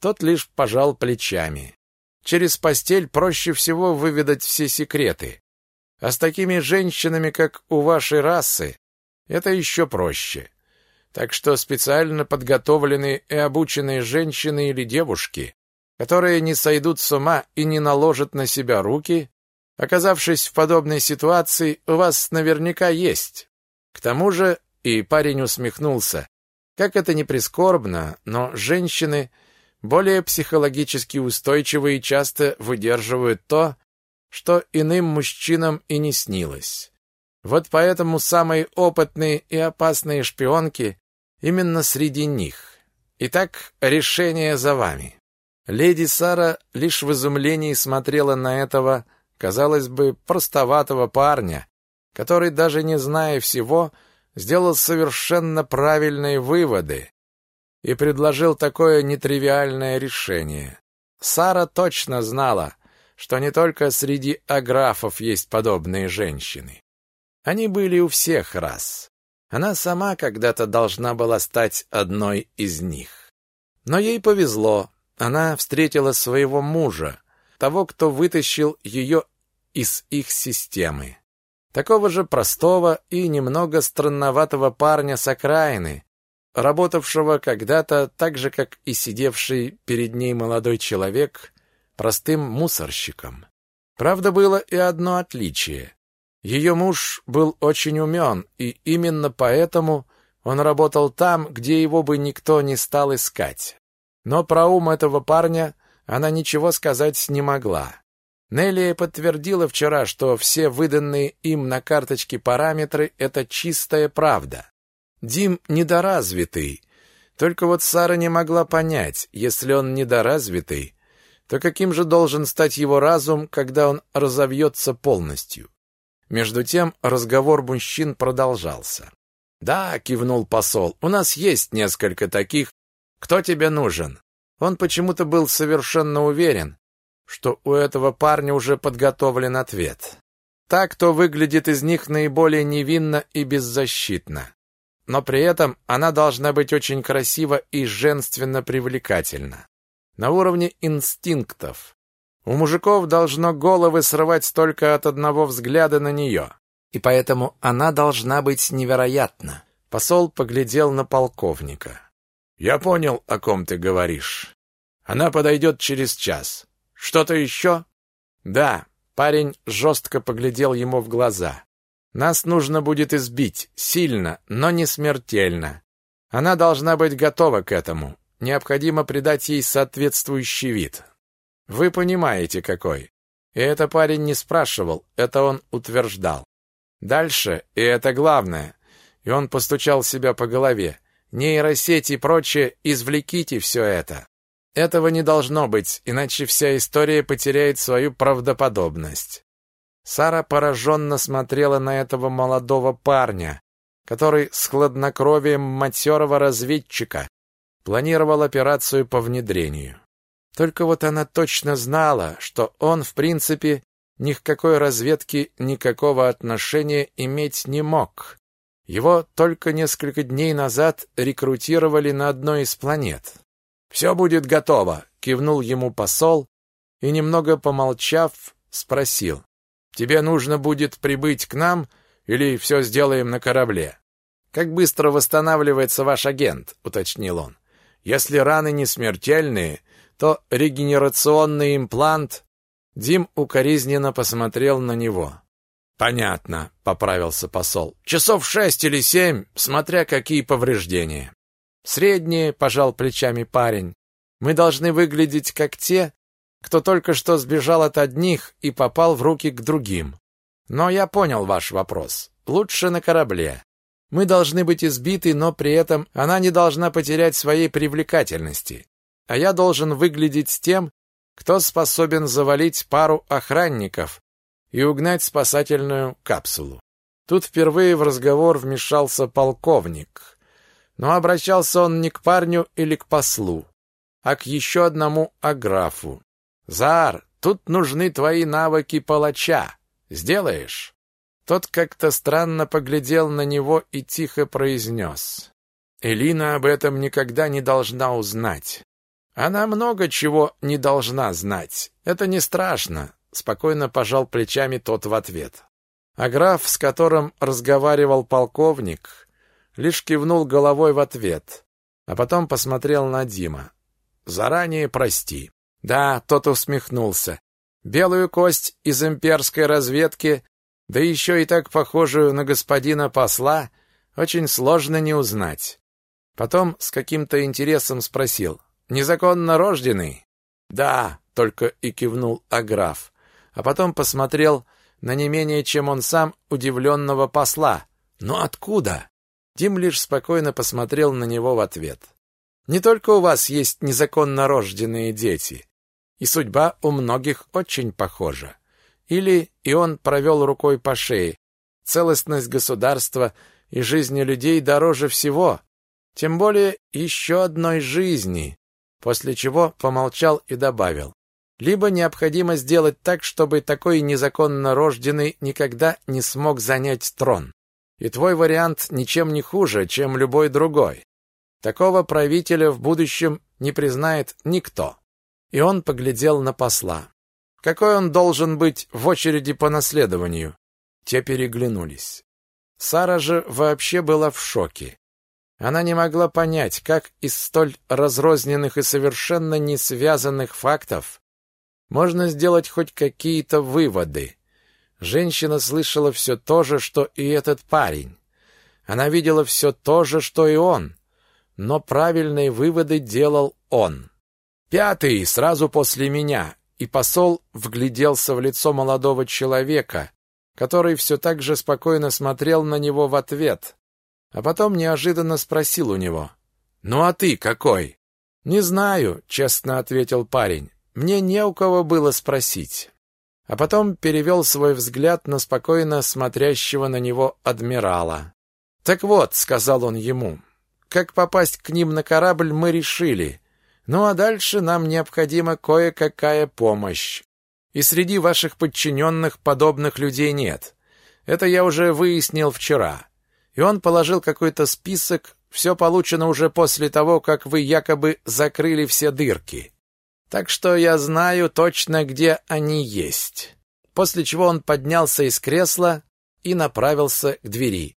Тот лишь пожал плечами. Через постель проще всего выведать все секреты. А с такими женщинами, как у вашей расы, это еще проще. Так что специально подготовленные и обученные женщины или девушки, которые не сойдут с ума и не наложат на себя руки, оказавшись в подобной ситуации, у вас наверняка есть. К тому же, и парень усмехнулся, как это ни прискорбно, но женщины более психологически устойчивы и часто выдерживают то, что иным мужчинам и не снилось. Вот поэтому самые опытные и опасные шпионки именно среди них. Итак, решение за вами. Леди Сара лишь в изумлении смотрела на этого, казалось бы, простоватого парня, который, даже не зная всего, сделал совершенно правильные выводы и предложил такое нетривиальное решение. Сара точно знала, что не только среди аграфов есть подобные женщины. Они были у всех рас. Она сама когда-то должна была стать одной из них. Но ей повезло. Она встретила своего мужа, того, кто вытащил ее из их системы. Такого же простого и немного странноватого парня с окраины, работавшего когда-то так же, как и сидевший перед ней молодой человек, простым мусорщиком. Правда, было и одно отличие. Ее муж был очень умен, и именно поэтому он работал там, где его бы никто не стал искать. Но про ум этого парня она ничего сказать не могла. Нелли подтвердила вчера, что все выданные им на карточке параметры — это чистая правда. Дим недоразвитый. Только вот Сара не могла понять, если он недоразвитый, то каким же должен стать его разум, когда он разовьется полностью? Между тем разговор мужчин продолжался. «Да», — кивнул посол, — «у нас есть несколько таких. Кто тебе нужен?» Он почему-то был совершенно уверен, что у этого парня уже подготовлен ответ. Так, кто выглядит из них наиболее невинно и беззащитно. Но при этом она должна быть очень красива и женственно привлекательна. На уровне инстинктов. У мужиков должно головы срывать только от одного взгляда на нее. И поэтому она должна быть невероятна. Посол поглядел на полковника. «Я понял, о ком ты говоришь. Она подойдет через час. Что-то еще?» «Да». Парень жестко поглядел ему в глаза. «Нас нужно будет избить. Сильно, но не смертельно. Она должна быть готова к этому. Необходимо придать ей соответствующий вид. Вы понимаете, какой. И это парень не спрашивал, это он утверждал. Дальше, и это главное, и он постучал себя по голове, нейросети и прочее, извлеките все это. Этого не должно быть, иначе вся история потеряет свою правдоподобность. Сара пораженно смотрела на этого молодого парня, который с хладнокровием матерого разведчика планировал операцию по внедрению. Только вот она точно знала, что он, в принципе, ни к какой разведке никакого отношения иметь не мог. Его только несколько дней назад рекрутировали на одной из планет. «Все будет готово», — кивнул ему посол и, немного помолчав, спросил. «Тебе нужно будет прибыть к нам или все сделаем на корабле?» «Как быстро восстанавливается ваш агент?» — уточнил он. «Если раны не смертельные, то регенерационный имплант... Дим укоризненно посмотрел на него. «Понятно», — поправился посол. «Часов шесть или семь, смотря какие повреждения». «Средние», — пожал плечами парень. «Мы должны выглядеть как те, кто только что сбежал от одних и попал в руки к другим. Но я понял ваш вопрос. Лучше на корабле. Мы должны быть избиты, но при этом она не должна потерять своей привлекательности а я должен выглядеть тем, кто способен завалить пару охранников и угнать спасательную капсулу. Тут впервые в разговор вмешался полковник. Но обращался он не к парню или к послу, а к еще одному аграфу. «Зар, тут нужны твои навыки палача. Сделаешь?» Тот как-то странно поглядел на него и тихо произнес. «Элина об этом никогда не должна узнать. Она много чего не должна знать. Это не страшно, спокойно пожал плечами тот в ответ. А граф, с которым разговаривал полковник, лишь кивнул головой в ответ, а потом посмотрел на Дима. Заранее прости. Да, тот усмехнулся. Белую кость из имперской разведки, да еще и так похожую на господина посла, очень сложно не узнать. Потом с каким-то интересом спросил: "Незаконно рожденный?" "Да", только и кивнул Аграф, а потом посмотрел на не менее, чем он сам, удивленного посла. "Но откуда?" Дим лишь спокойно посмотрел на него в ответ. "Не только у вас есть незаконно рожденные дети, и судьба у многих очень похожа. Или и он провел рукой по шее. Целостность государства и жизни людей дороже всего, тем более еще одной жизни, после чего помолчал и добавил: либо необходимо сделать так, чтобы такой незаконно рожденный никогда не смог занять трон. И твой вариант ничем не хуже, чем любой другой. Такого правителя в будущем не признает никто. И он поглядел на посла. Какой он должен быть в очереди по наследованию? Те переглянулись. Сара же вообще была в шоке. Она не могла понять, как из столь разрозненных и совершенно не связанных фактов можно сделать хоть какие-то выводы. Женщина слышала все то же, что и этот парень. Она видела все то же, что и он, но правильные выводы делал он. Пятый, сразу после меня, и посол вгляделся в лицо молодого человека, который все так же спокойно смотрел на него в ответ, а потом неожиданно спросил у него: "Ну а ты какой?" "Не знаю", честно ответил парень. "Мне не у кого было спросить". А потом перевел свой взгляд на спокойно смотрящего на него адмирала. "Так вот", сказал он ему. "Как попасть к ним на корабль, мы решили. Ну а дальше нам необходима кое-какая помощь. И среди ваших подчиненных подобных людей нет. Это я уже выяснил вчера. И он положил какой-то список, все получено уже после того, как вы якобы закрыли все дырки. Так что я знаю точно, где они есть. После чего он поднялся из кресла и направился к двери.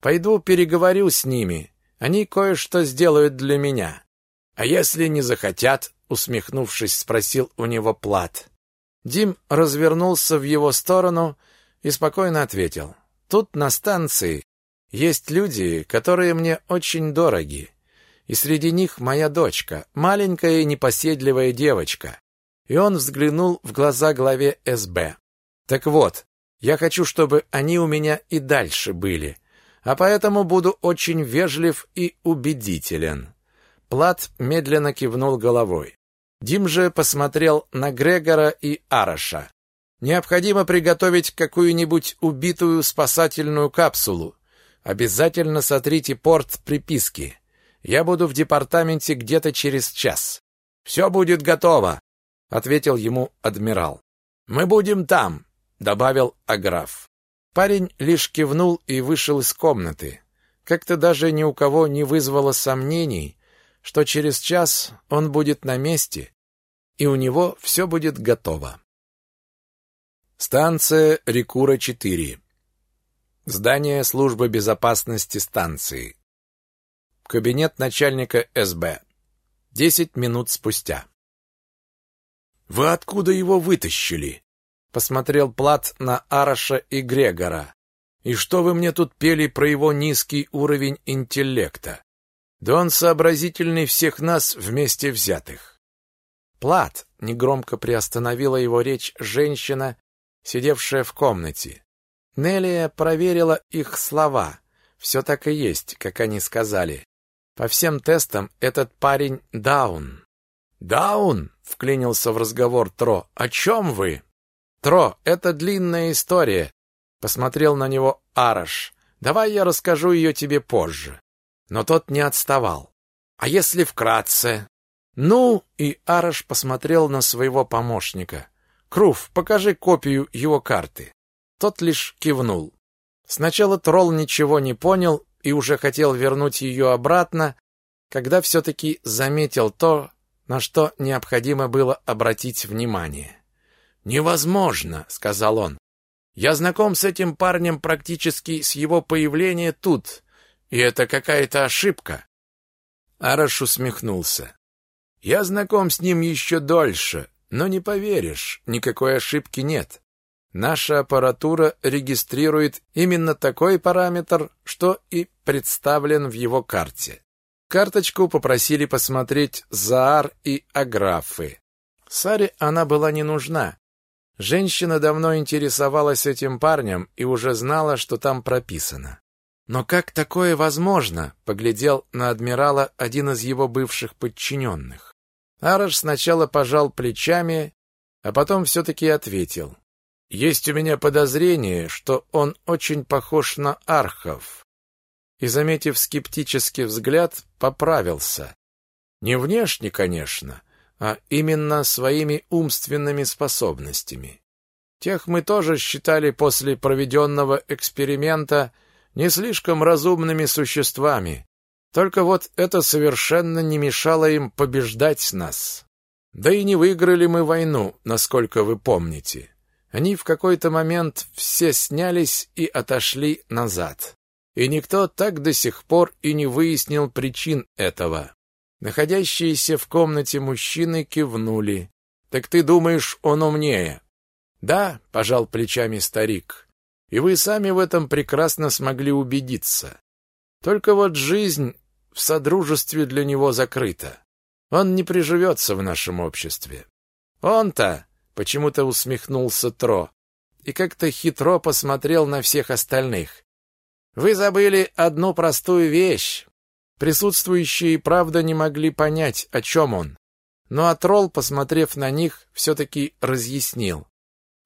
Пойду переговорю с ними. Они кое-что сделают для меня. А если не захотят, усмехнувшись, спросил у него Плат. Дим развернулся в его сторону и спокойно ответил: "Тут на станции есть люди, которые мне очень дороги, и среди них моя дочка, маленькая и непоседливая девочка". И он взглянул в глаза главе СБ. Так вот, я хочу, чтобы они у меня и дальше были, а поэтому буду очень вежлив и убедителен. Плат медленно кивнул головой. Дим же посмотрел на Грегора и Араша. Необходимо приготовить какую-нибудь убитую спасательную капсулу. Обязательно сотрите порт приписки. Я буду в департаменте где-то через час. Все будет готово, ответил ему адмирал. Мы будем там, добавил Аграф. Парень лишь кивнул и вышел из комнаты. Как-то даже ни у кого не вызвало сомнений, что через час он будет на месте, и у него все будет готово. Станция Рекура-4. Здание службы безопасности станции. Кабинет начальника СБ. Десять минут спустя. «Вы откуда его вытащили?» Посмотрел Плат на Араша и Грегора. «И что вы мне тут пели про его низкий уровень интеллекта? Да он сообразительней всех нас вместе взятых. Плат негромко приостановила его речь женщина, сидевшая в комнате. Нелия проверила их слова. Все так и есть, как они сказали. По всем тестам этот парень даун. Даун, вклинился в разговор Тро. О чем вы? Тро, это длинная история, посмотрел на него Араш. Давай я расскажу ее тебе позже. Но тот не отставал. А если вкратце? Ну, и Араш посмотрел на своего помощника. Круф, покажи копию его карты. Тот лишь кивнул. Сначала тролл ничего не понял и уже хотел вернуть ее обратно, когда все таки заметил то, на что необходимо было обратить внимание. «Невозможно», — сказал он. «Я знаком с этим парнем практически с его появления тут, и это какая-то ошибка». Араш усмехнулся. «Я знаком с ним еще дольше, но не поверишь, никакой ошибки нет. Наша аппаратура регистрирует именно такой параметр, что и представлен в его карте. Карточку попросили посмотреть Заар и Аграфы. Саре она была не нужна. Женщина давно интересовалась этим парнем и уже знала, что там прописано. Но как такое возможно? поглядел на адмирала один из его бывших подчиненных. Араш сначала пожал плечами, а потом все-таки ответил. «Есть у меня подозрение, что он очень похож на архов». И, заметив скептический взгляд, поправился. Не внешне, конечно, а именно своими умственными способностями. Тех мы тоже считали после проведенного эксперимента не слишком разумными существами, только вот это совершенно не мешало им побеждать нас. Да и не выиграли мы войну, насколько вы помните. Они в какой-то момент все снялись и отошли назад. И никто так до сих пор и не выяснил причин этого. Находящиеся в комнате мужчины кивнули. «Так ты думаешь, он умнее?» «Да», — пожал плечами старик. «И вы сами в этом прекрасно смогли убедиться. Только вот жизнь в содружестве для него закрыта. Он не приживется в нашем обществе. Он-то почему-то усмехнулся Тро и как-то хитро посмотрел на всех остальных. Вы забыли одну простую вещь. Присутствующие правда не могли понять, о чем он. Но Атрол, посмотрев на них, все-таки разъяснил.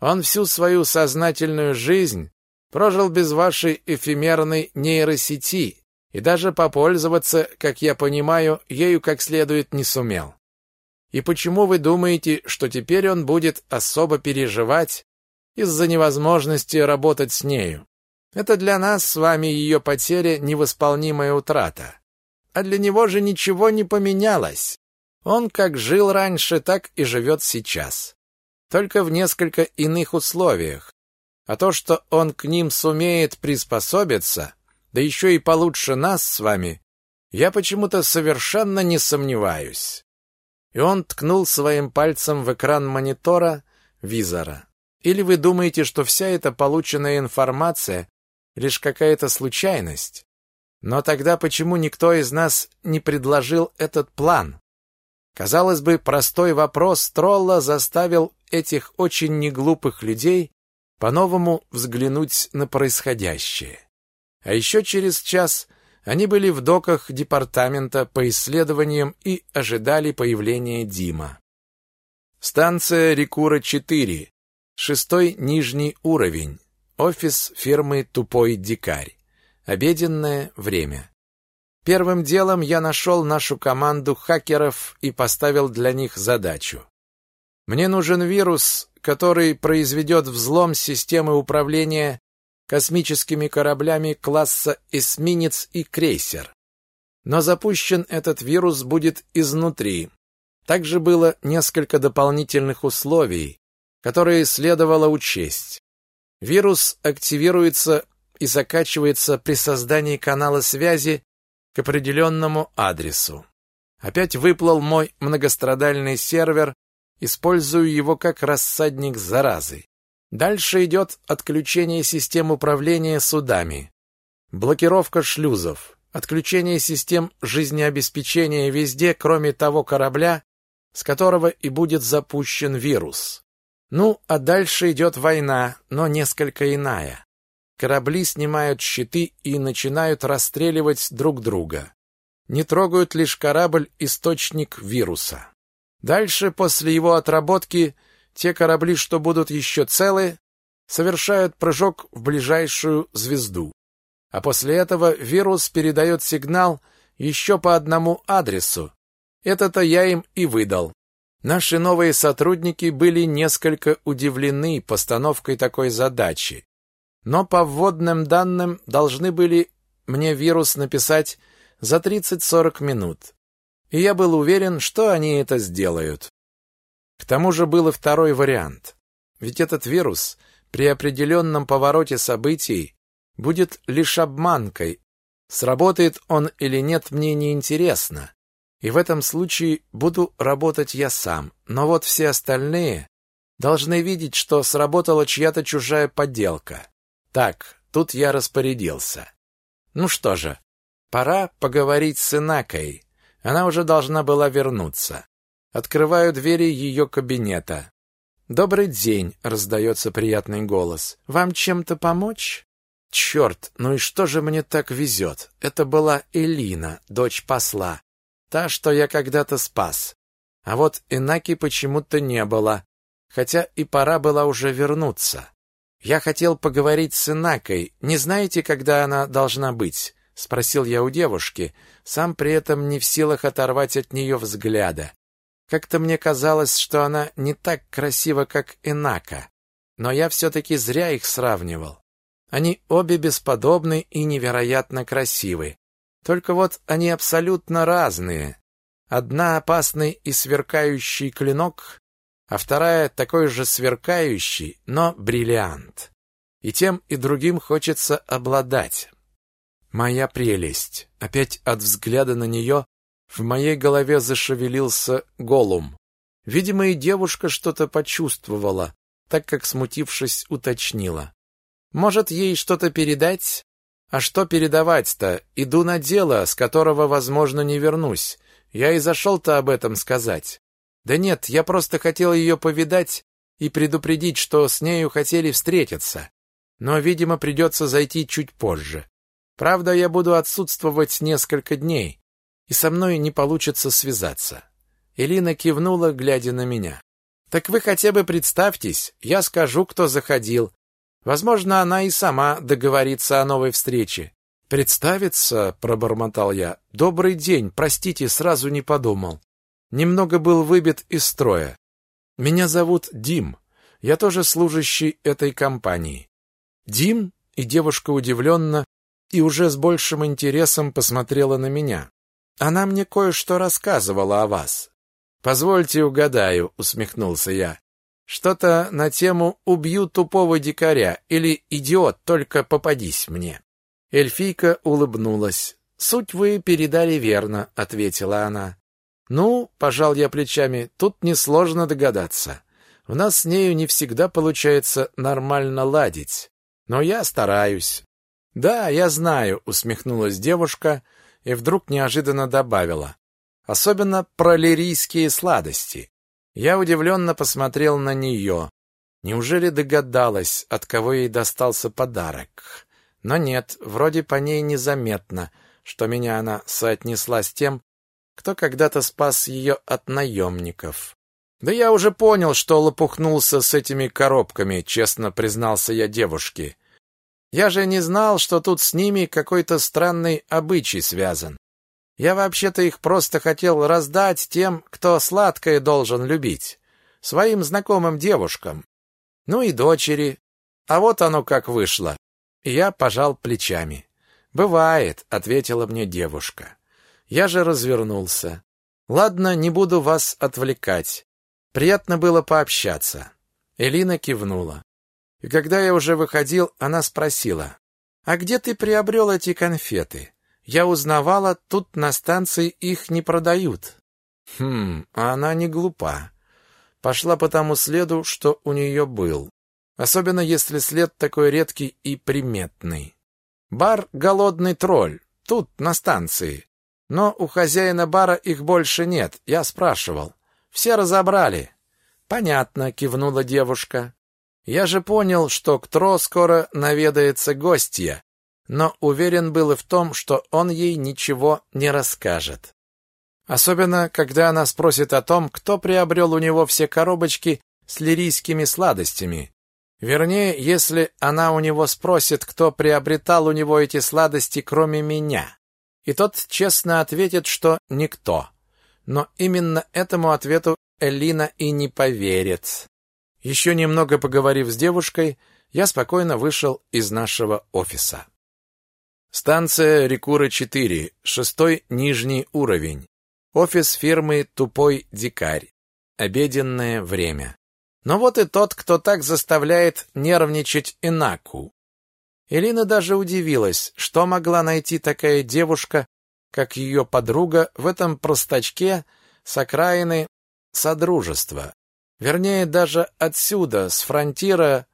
Он всю свою сознательную жизнь прожил без вашей эфемерной нейросети, и даже попользоваться, как я понимаю, ею как следует не сумел. И почему вы думаете, что теперь он будет особо переживать из-за невозможности работать с нею? Это для нас с вами ее потеря невосполнимая утрата. А для него же ничего не поменялось. Он как жил раньше, так и живет сейчас. Только в несколько иных условиях. А то, что он к ним сумеет приспособиться, да еще и получше нас с вами, я почему-то совершенно не сомневаюсь. И он ткнул своим пальцем в экран монитора визора. Или вы думаете, что вся эта полученная информация лишь какая-то случайность? Но тогда почему никто из нас не предложил этот план? Казалось бы, простой вопрос Тролла заставил этих очень неглупых людей по-новому взглянуть на происходящее. А еще через час они были в доках департамента по исследованиям и ожидали появления Дима. Станция Рекура-4. Шестой нижний уровень. Офис фирмы «Тупой дикарь». Обеденное время. Первым делом я нашел нашу команду хакеров и поставил для них задачу. Мне нужен вирус, который произведет взлом системы управления космическими кораблями класса эсминец и крейсер. Но запущен этот вирус будет изнутри. Также было несколько дополнительных условий, которые следовало учесть. Вирус активируется и закачивается при создании канала связи к определенному адресу. Опять выплыл мой многострадальный сервер, использую его как рассадник заразы. Дальше идет отключение систем управления судами, блокировка шлюзов, отключение систем жизнеобеспечения везде, кроме того корабля, с которого и будет запущен вирус. Ну, а дальше идет война, но несколько иная. Корабли снимают щиты и начинают расстреливать друг друга. Не трогают лишь корабль источник вируса. Дальше, после его отработки, те корабли, что будут еще целы, совершают прыжок в ближайшую звезду. А после этого вирус передает сигнал еще по одному адресу. Это-то я им и выдал. Наши новые сотрудники были несколько удивлены постановкой такой задачи. Но по вводным данным должны были мне вирус написать за 30-40 минут. и я был уверен, что они это сделают. К тому же был и второй вариант. Ведь этот вирус при определенном повороте событий будет лишь обманкой. Сработает он или нет, мне не интересно. И в этом случае буду работать я сам. Но вот все остальные должны видеть, что сработала чья-то чужая подделка. Так, тут я распорядился. Ну что же, пора поговорить с Инакой. Она уже должна была вернуться. Открываю двери ее кабинета. «Добрый день», — раздается приятный голос. «Вам чем-то помочь?» «Черт, ну и что же мне так везет? Это была Элина, дочь посла. Та, что я когда-то спас. А вот Инаки почему-то не было, хотя и пора было уже вернуться. Я хотел поговорить с Инакой. Не знаете, когда она должна быть?» — спросил я у девушки, сам при этом не в силах оторвать от нее взгляда. Как-то мне казалось, что она не так красива, как Инака, но я все-таки зря их сравнивал. Они обе бесподобны и невероятно красивы. Только вот они абсолютно разные. Одна опасный и сверкающий клинок, а вторая такой же сверкающий, но бриллиант. И тем, и другим хочется обладать. Моя прелесть. Опять от взгляда на нее в моей голове зашевелился голум. Видимо, и девушка что-то почувствовала, так как, смутившись, уточнила. «Может, ей что-то передать?» «А что передавать-то? Иду на дело, с которого, возможно, не вернусь. Я и зашел-то об этом сказать». «Да нет, я просто хотел ее повидать и предупредить, что с нею хотели встретиться. Но, видимо, придется зайти чуть позже. Правда, я буду отсутствовать несколько дней, и со мной не получится связаться. Элина кивнула, глядя на меня. Так вы хотя бы представьтесь, я скажу, кто заходил. Возможно, она и сама договорится о новой встрече. Представиться, пробормотал я. Добрый день, простите, сразу не подумал. Немного был выбит из строя. Меня зовут Дим. Я тоже служащий этой компании. Дим? И девушка удивленно и уже с большим интересом посмотрела на меня. Она мне кое-что рассказывала о вас. Позвольте угадаю, усмехнулся я. Что-то на тему «убью тупого дикаря» или «идиот, только попадись мне». Эльфийка улыбнулась. «Суть вы передали верно», — ответила она. «Ну, — пожал я плечами, — тут несложно догадаться. У нас с нею не всегда получается нормально ладить. Но я стараюсь. «Да, я знаю», — усмехнулась девушка и вдруг неожиданно добавила. «Особенно про лирийские сладости». Я удивленно посмотрел на нее. Неужели догадалась, от кого ей достался подарок? Но нет, вроде по ней незаметно, что меня она соотнесла с тем, кто когда-то спас ее от наемников. «Да я уже понял, что лопухнулся с этими коробками», — честно признался я девушке. Я же не знал, что тут с ними какой-то странный обычай связан. Я вообще-то их просто хотел раздать тем, кто сладкое должен любить, своим знакомым девушкам. Ну и дочери. А вот оно как вышло. я пожал плечами. «Бывает», — ответила мне девушка. Я же развернулся. «Ладно, не буду вас отвлекать. Приятно было пообщаться». Элина кивнула. И когда я уже выходил, она спросила, «А где ты приобрел эти конфеты? Я узнавала, тут на станции их не продают». Хм, а она не глупа. Пошла по тому следу, что у нее был. Особенно если след такой редкий и приметный. Бар «Голодный тролль». Тут, на станции. Но у хозяина бара их больше нет, я спрашивал. Все разобрали. Понятно, кивнула девушка. Я же понял, что к Тро скоро наведается гостья, но уверен был и в том, что он ей ничего не расскажет. Особенно, когда она спросит о том, кто приобрел у него все коробочки с лирийскими сладостями. Вернее, если она у него спросит, кто приобретал у него эти сладости, кроме меня. И тот честно ответит, что никто. Но именно этому ответу Элина и не поверит. Еще немного поговорив с девушкой, я спокойно вышел из нашего офиса. Станция Рекура-4, шестой нижний уровень. Офис фирмы «Тупой дикарь». Обеденное время. Но вот и тот, кто так заставляет нервничать Инаку. Элина даже удивилась, что могла найти такая девушка, как ее подруга, в этом простачке с окраины Содружества. Вернее, даже отсюда, с фронтира,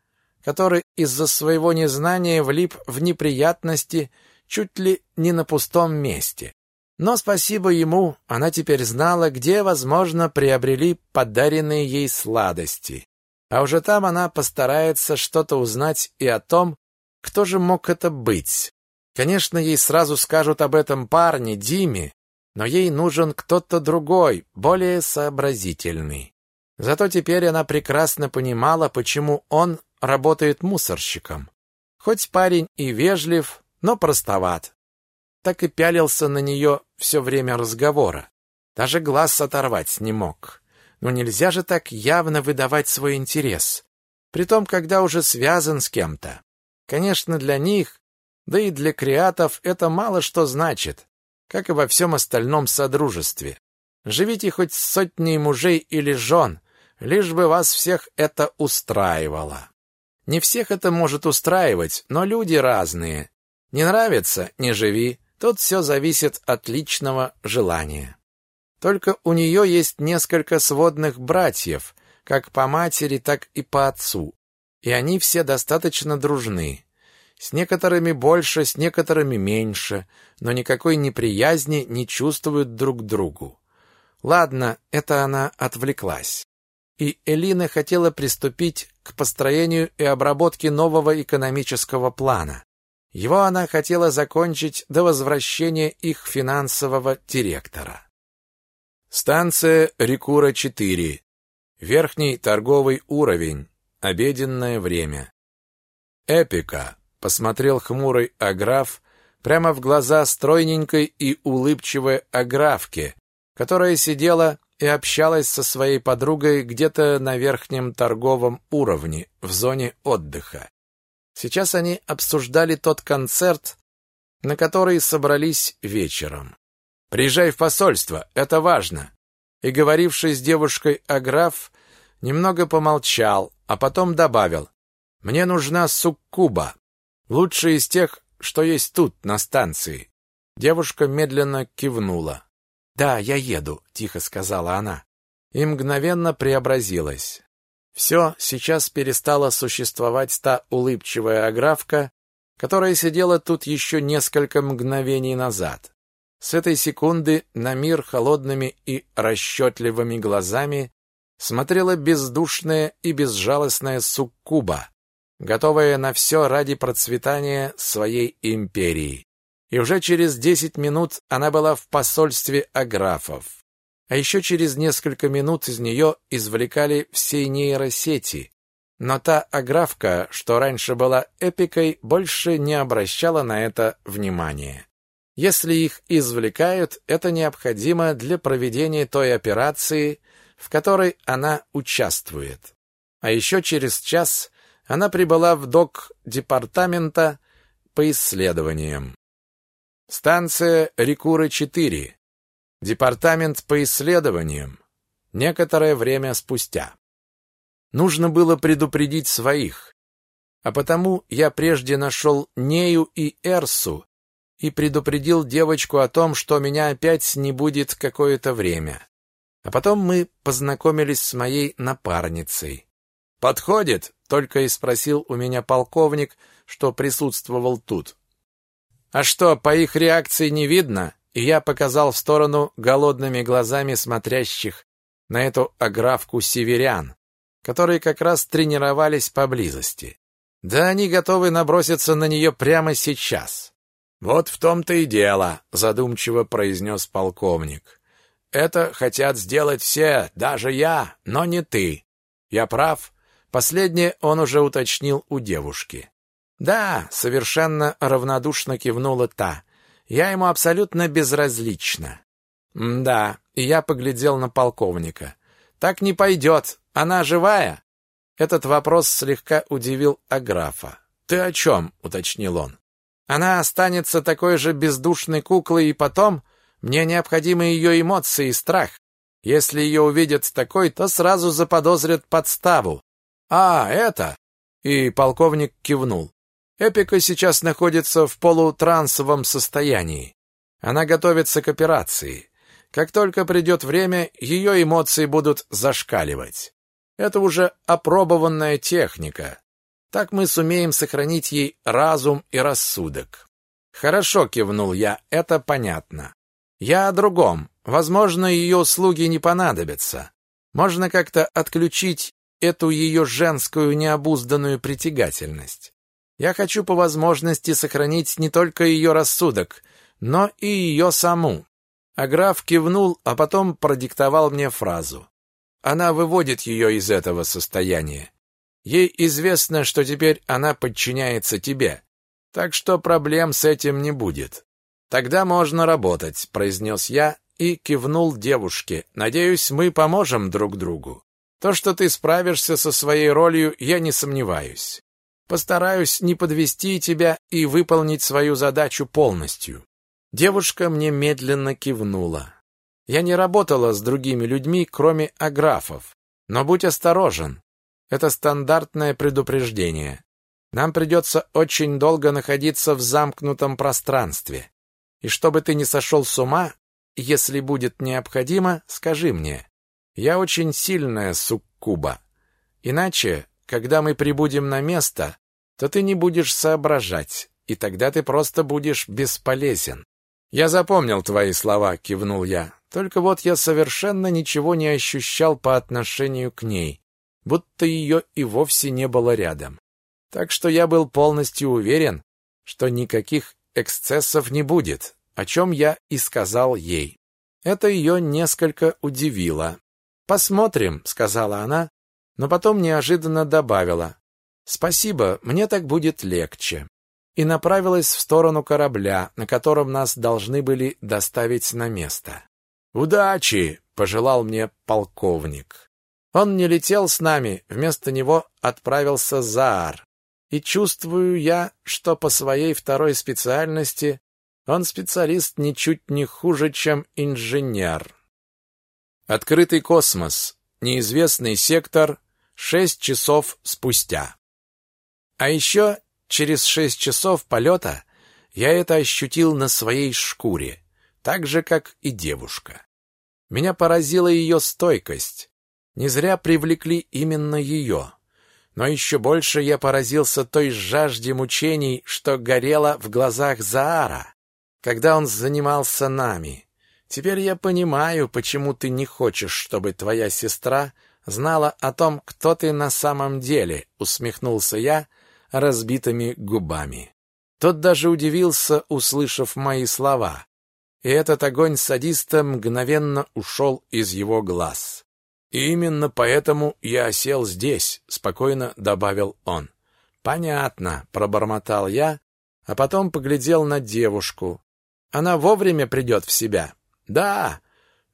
который из-за своего незнания влип в неприятности чуть ли не на пустом месте. Но спасибо ему, она теперь знала, где, возможно, приобрели подаренные ей сладости. А уже там она постарается что-то узнать и о том, кто же мог это быть. Конечно, ей сразу скажут об этом парне, Диме, но ей нужен кто-то другой, более сообразительный. Зато теперь она прекрасно понимала, почему он работает мусорщиком. Хоть парень и вежлив, но простоват. Так и пялился на нее все время разговора. Даже глаз оторвать не мог. Но нельзя же так явно выдавать свой интерес. Притом, когда уже связан с кем-то. Конечно, для них, да и для креатов это мало что значит как и во всем остальном содружестве. Живите хоть сотней мужей или жен, лишь бы вас всех это устраивало. Не всех это может устраивать, но люди разные. Не нравится – не живи, тут все зависит от личного желания. Только у нее есть несколько сводных братьев, как по матери, так и по отцу, и они все достаточно дружны. С некоторыми больше, с некоторыми меньше, но никакой неприязни не чувствуют друг другу. Ладно, это она отвлеклась. И Элина хотела приступить к построению и обработке нового экономического плана. Его она хотела закончить до возвращения их финансового директора. Станция Рекура-4. Верхний торговый уровень. Обеденное время. Эпика посмотрел хмурый Аграф прямо в глаза стройненькой и улыбчивой Аграфке, которая сидела и общалась со своей подругой где-то на верхнем торговом уровне, в зоне отдыха. Сейчас они обсуждали тот концерт, на который собрались вечером. «Приезжай в посольство, это важно!» И говоривший с девушкой Аграф немного помолчал, а потом добавил, «Мне нужна суккуба, Лучший из тех, что есть тут, на станции. Девушка медленно кивнула. «Да, я еду», — тихо сказала она. И мгновенно преобразилась. Все, сейчас перестала существовать та улыбчивая аграфка, которая сидела тут еще несколько мгновений назад. С этой секунды на мир холодными и расчетливыми глазами смотрела бездушная и безжалостная суккуба, готовая на все ради процветания своей империи. И уже через десять минут она была в посольстве аграфов. А еще через несколько минут из нее извлекали все нейросети. Но та аграфка, что раньше была эпикой, больше не обращала на это внимания. Если их извлекают, это необходимо для проведения той операции, в которой она участвует. А еще через час она прибыла в док департамента по исследованиям. Станция Рекуры-4. Департамент по исследованиям. Некоторое время спустя. Нужно было предупредить своих. А потому я прежде нашел Нею и Эрсу и предупредил девочку о том, что меня опять не будет какое-то время. А потом мы познакомились с моей напарницей. «Подходит?» — только и спросил у меня полковник, что присутствовал тут. «А что, по их реакции не видно?» И я показал в сторону голодными глазами смотрящих на эту аграфку северян, которые как раз тренировались поблизости. Да они готовы наброситься на нее прямо сейчас. Вот в том-то и дело, задумчиво произнес полковник. Это хотят сделать все, даже я, но не ты. Я прав? Последнее он уже уточнил у девушки. «Да», — совершенно равнодушно кивнула та. «Я ему абсолютно безразлична». «Да», — и я поглядел на полковника. «Так не пойдет. Она живая?» Этот вопрос слегка удивил Аграфа. «Ты о чем?» — уточнил он. «Она останется такой же бездушной куклой и потом...» Мне необходимы ее эмоции и страх. Если ее увидят такой, то сразу заподозрят подставу. А, это... И полковник кивнул. Эпика сейчас находится в полутрансовом состоянии. Она готовится к операции. Как только придет время, ее эмоции будут зашкаливать. Это уже опробованная техника. Так мы сумеем сохранить ей разум и рассудок. Хорошо, кивнул я, это понятно. Я о другом. Возможно, ее услуги не понадобятся. Можно как-то отключить эту ее женскую необузданную притягательность. Я хочу по возможности сохранить не только ее рассудок, но и ее саму. А граф кивнул, а потом продиктовал мне фразу. Она выводит ее из этого состояния. Ей известно, что теперь она подчиняется тебе, так что проблем с этим не будет. Тогда можно работать, произнес я и кивнул девушке. Надеюсь, мы поможем друг другу. То, что ты справишься со своей ролью, я не сомневаюсь. Постараюсь не подвести тебя и выполнить свою задачу полностью. Девушка мне медленно кивнула. Я не работала с другими людьми, кроме аграфов. Но будь осторожен. Это стандартное предупреждение. Нам придется очень долго находиться в замкнутом пространстве. И чтобы ты не сошел с ума, если будет необходимо, скажи мне. Я очень сильная суккуба. Иначе, когда мы прибудем на место, то ты не будешь соображать, и тогда ты просто будешь бесполезен. Я запомнил твои слова, кивнул я. Только вот я совершенно ничего не ощущал по отношению к ней, будто ее и вовсе не было рядом. Так что я был полностью уверен, что никаких эксцессов не будет, о чем я и сказал ей. Это ее несколько удивило. «Посмотрим», — сказала она, но потом неожиданно добавила. «Спасибо, мне так будет легче» и направилась в сторону корабля, на котором нас должны были доставить на место. «Удачи!» — пожелал мне полковник. Он не летел с нами, вместо него отправился Заар. И чувствую я, что по своей второй специальности он специалист ничуть не хуже, чем инженер. Открытый космос. Неизвестный сектор. Шесть часов спустя. А еще Через шесть часов полета я это ощутил на своей шкуре, так же, как и девушка. Меня поразила ее стойкость. Не зря привлекли именно ее. Но еще больше я поразился той жажде мучений, что горела в глазах Заара, когда он занимался нами. Теперь я понимаю, почему ты не хочешь, чтобы твоя сестра знала о том, кто ты на самом деле, усмехнулся я, разбитыми губами. Тот даже удивился, услышав мои слова, и этот огонь садиста мгновенно ушел из его глаз. И именно поэтому я сел здесь, спокойно добавил он. Понятно, пробормотал я, а потом поглядел на девушку. Она вовремя придет в себя. Да,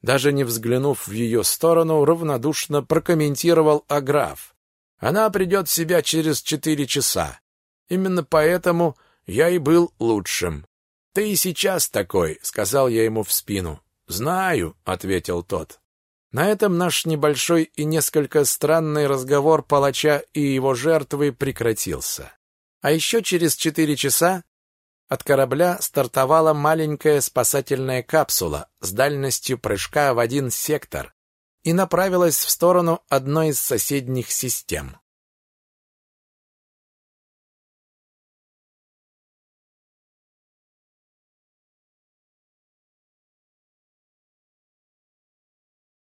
даже не взглянув в ее сторону, равнодушно прокомментировал Аграф. Она придет в себя через четыре часа. Именно поэтому я и был лучшим. Ты и сейчас такой, сказал я ему в спину. Знаю, ответил тот. На этом наш небольшой и несколько странный разговор палача и его жертвы прекратился. А еще через четыре часа от корабля стартовала маленькая спасательная капсула с дальностью прыжка в один сектор и направилась в сторону одной из соседних систем.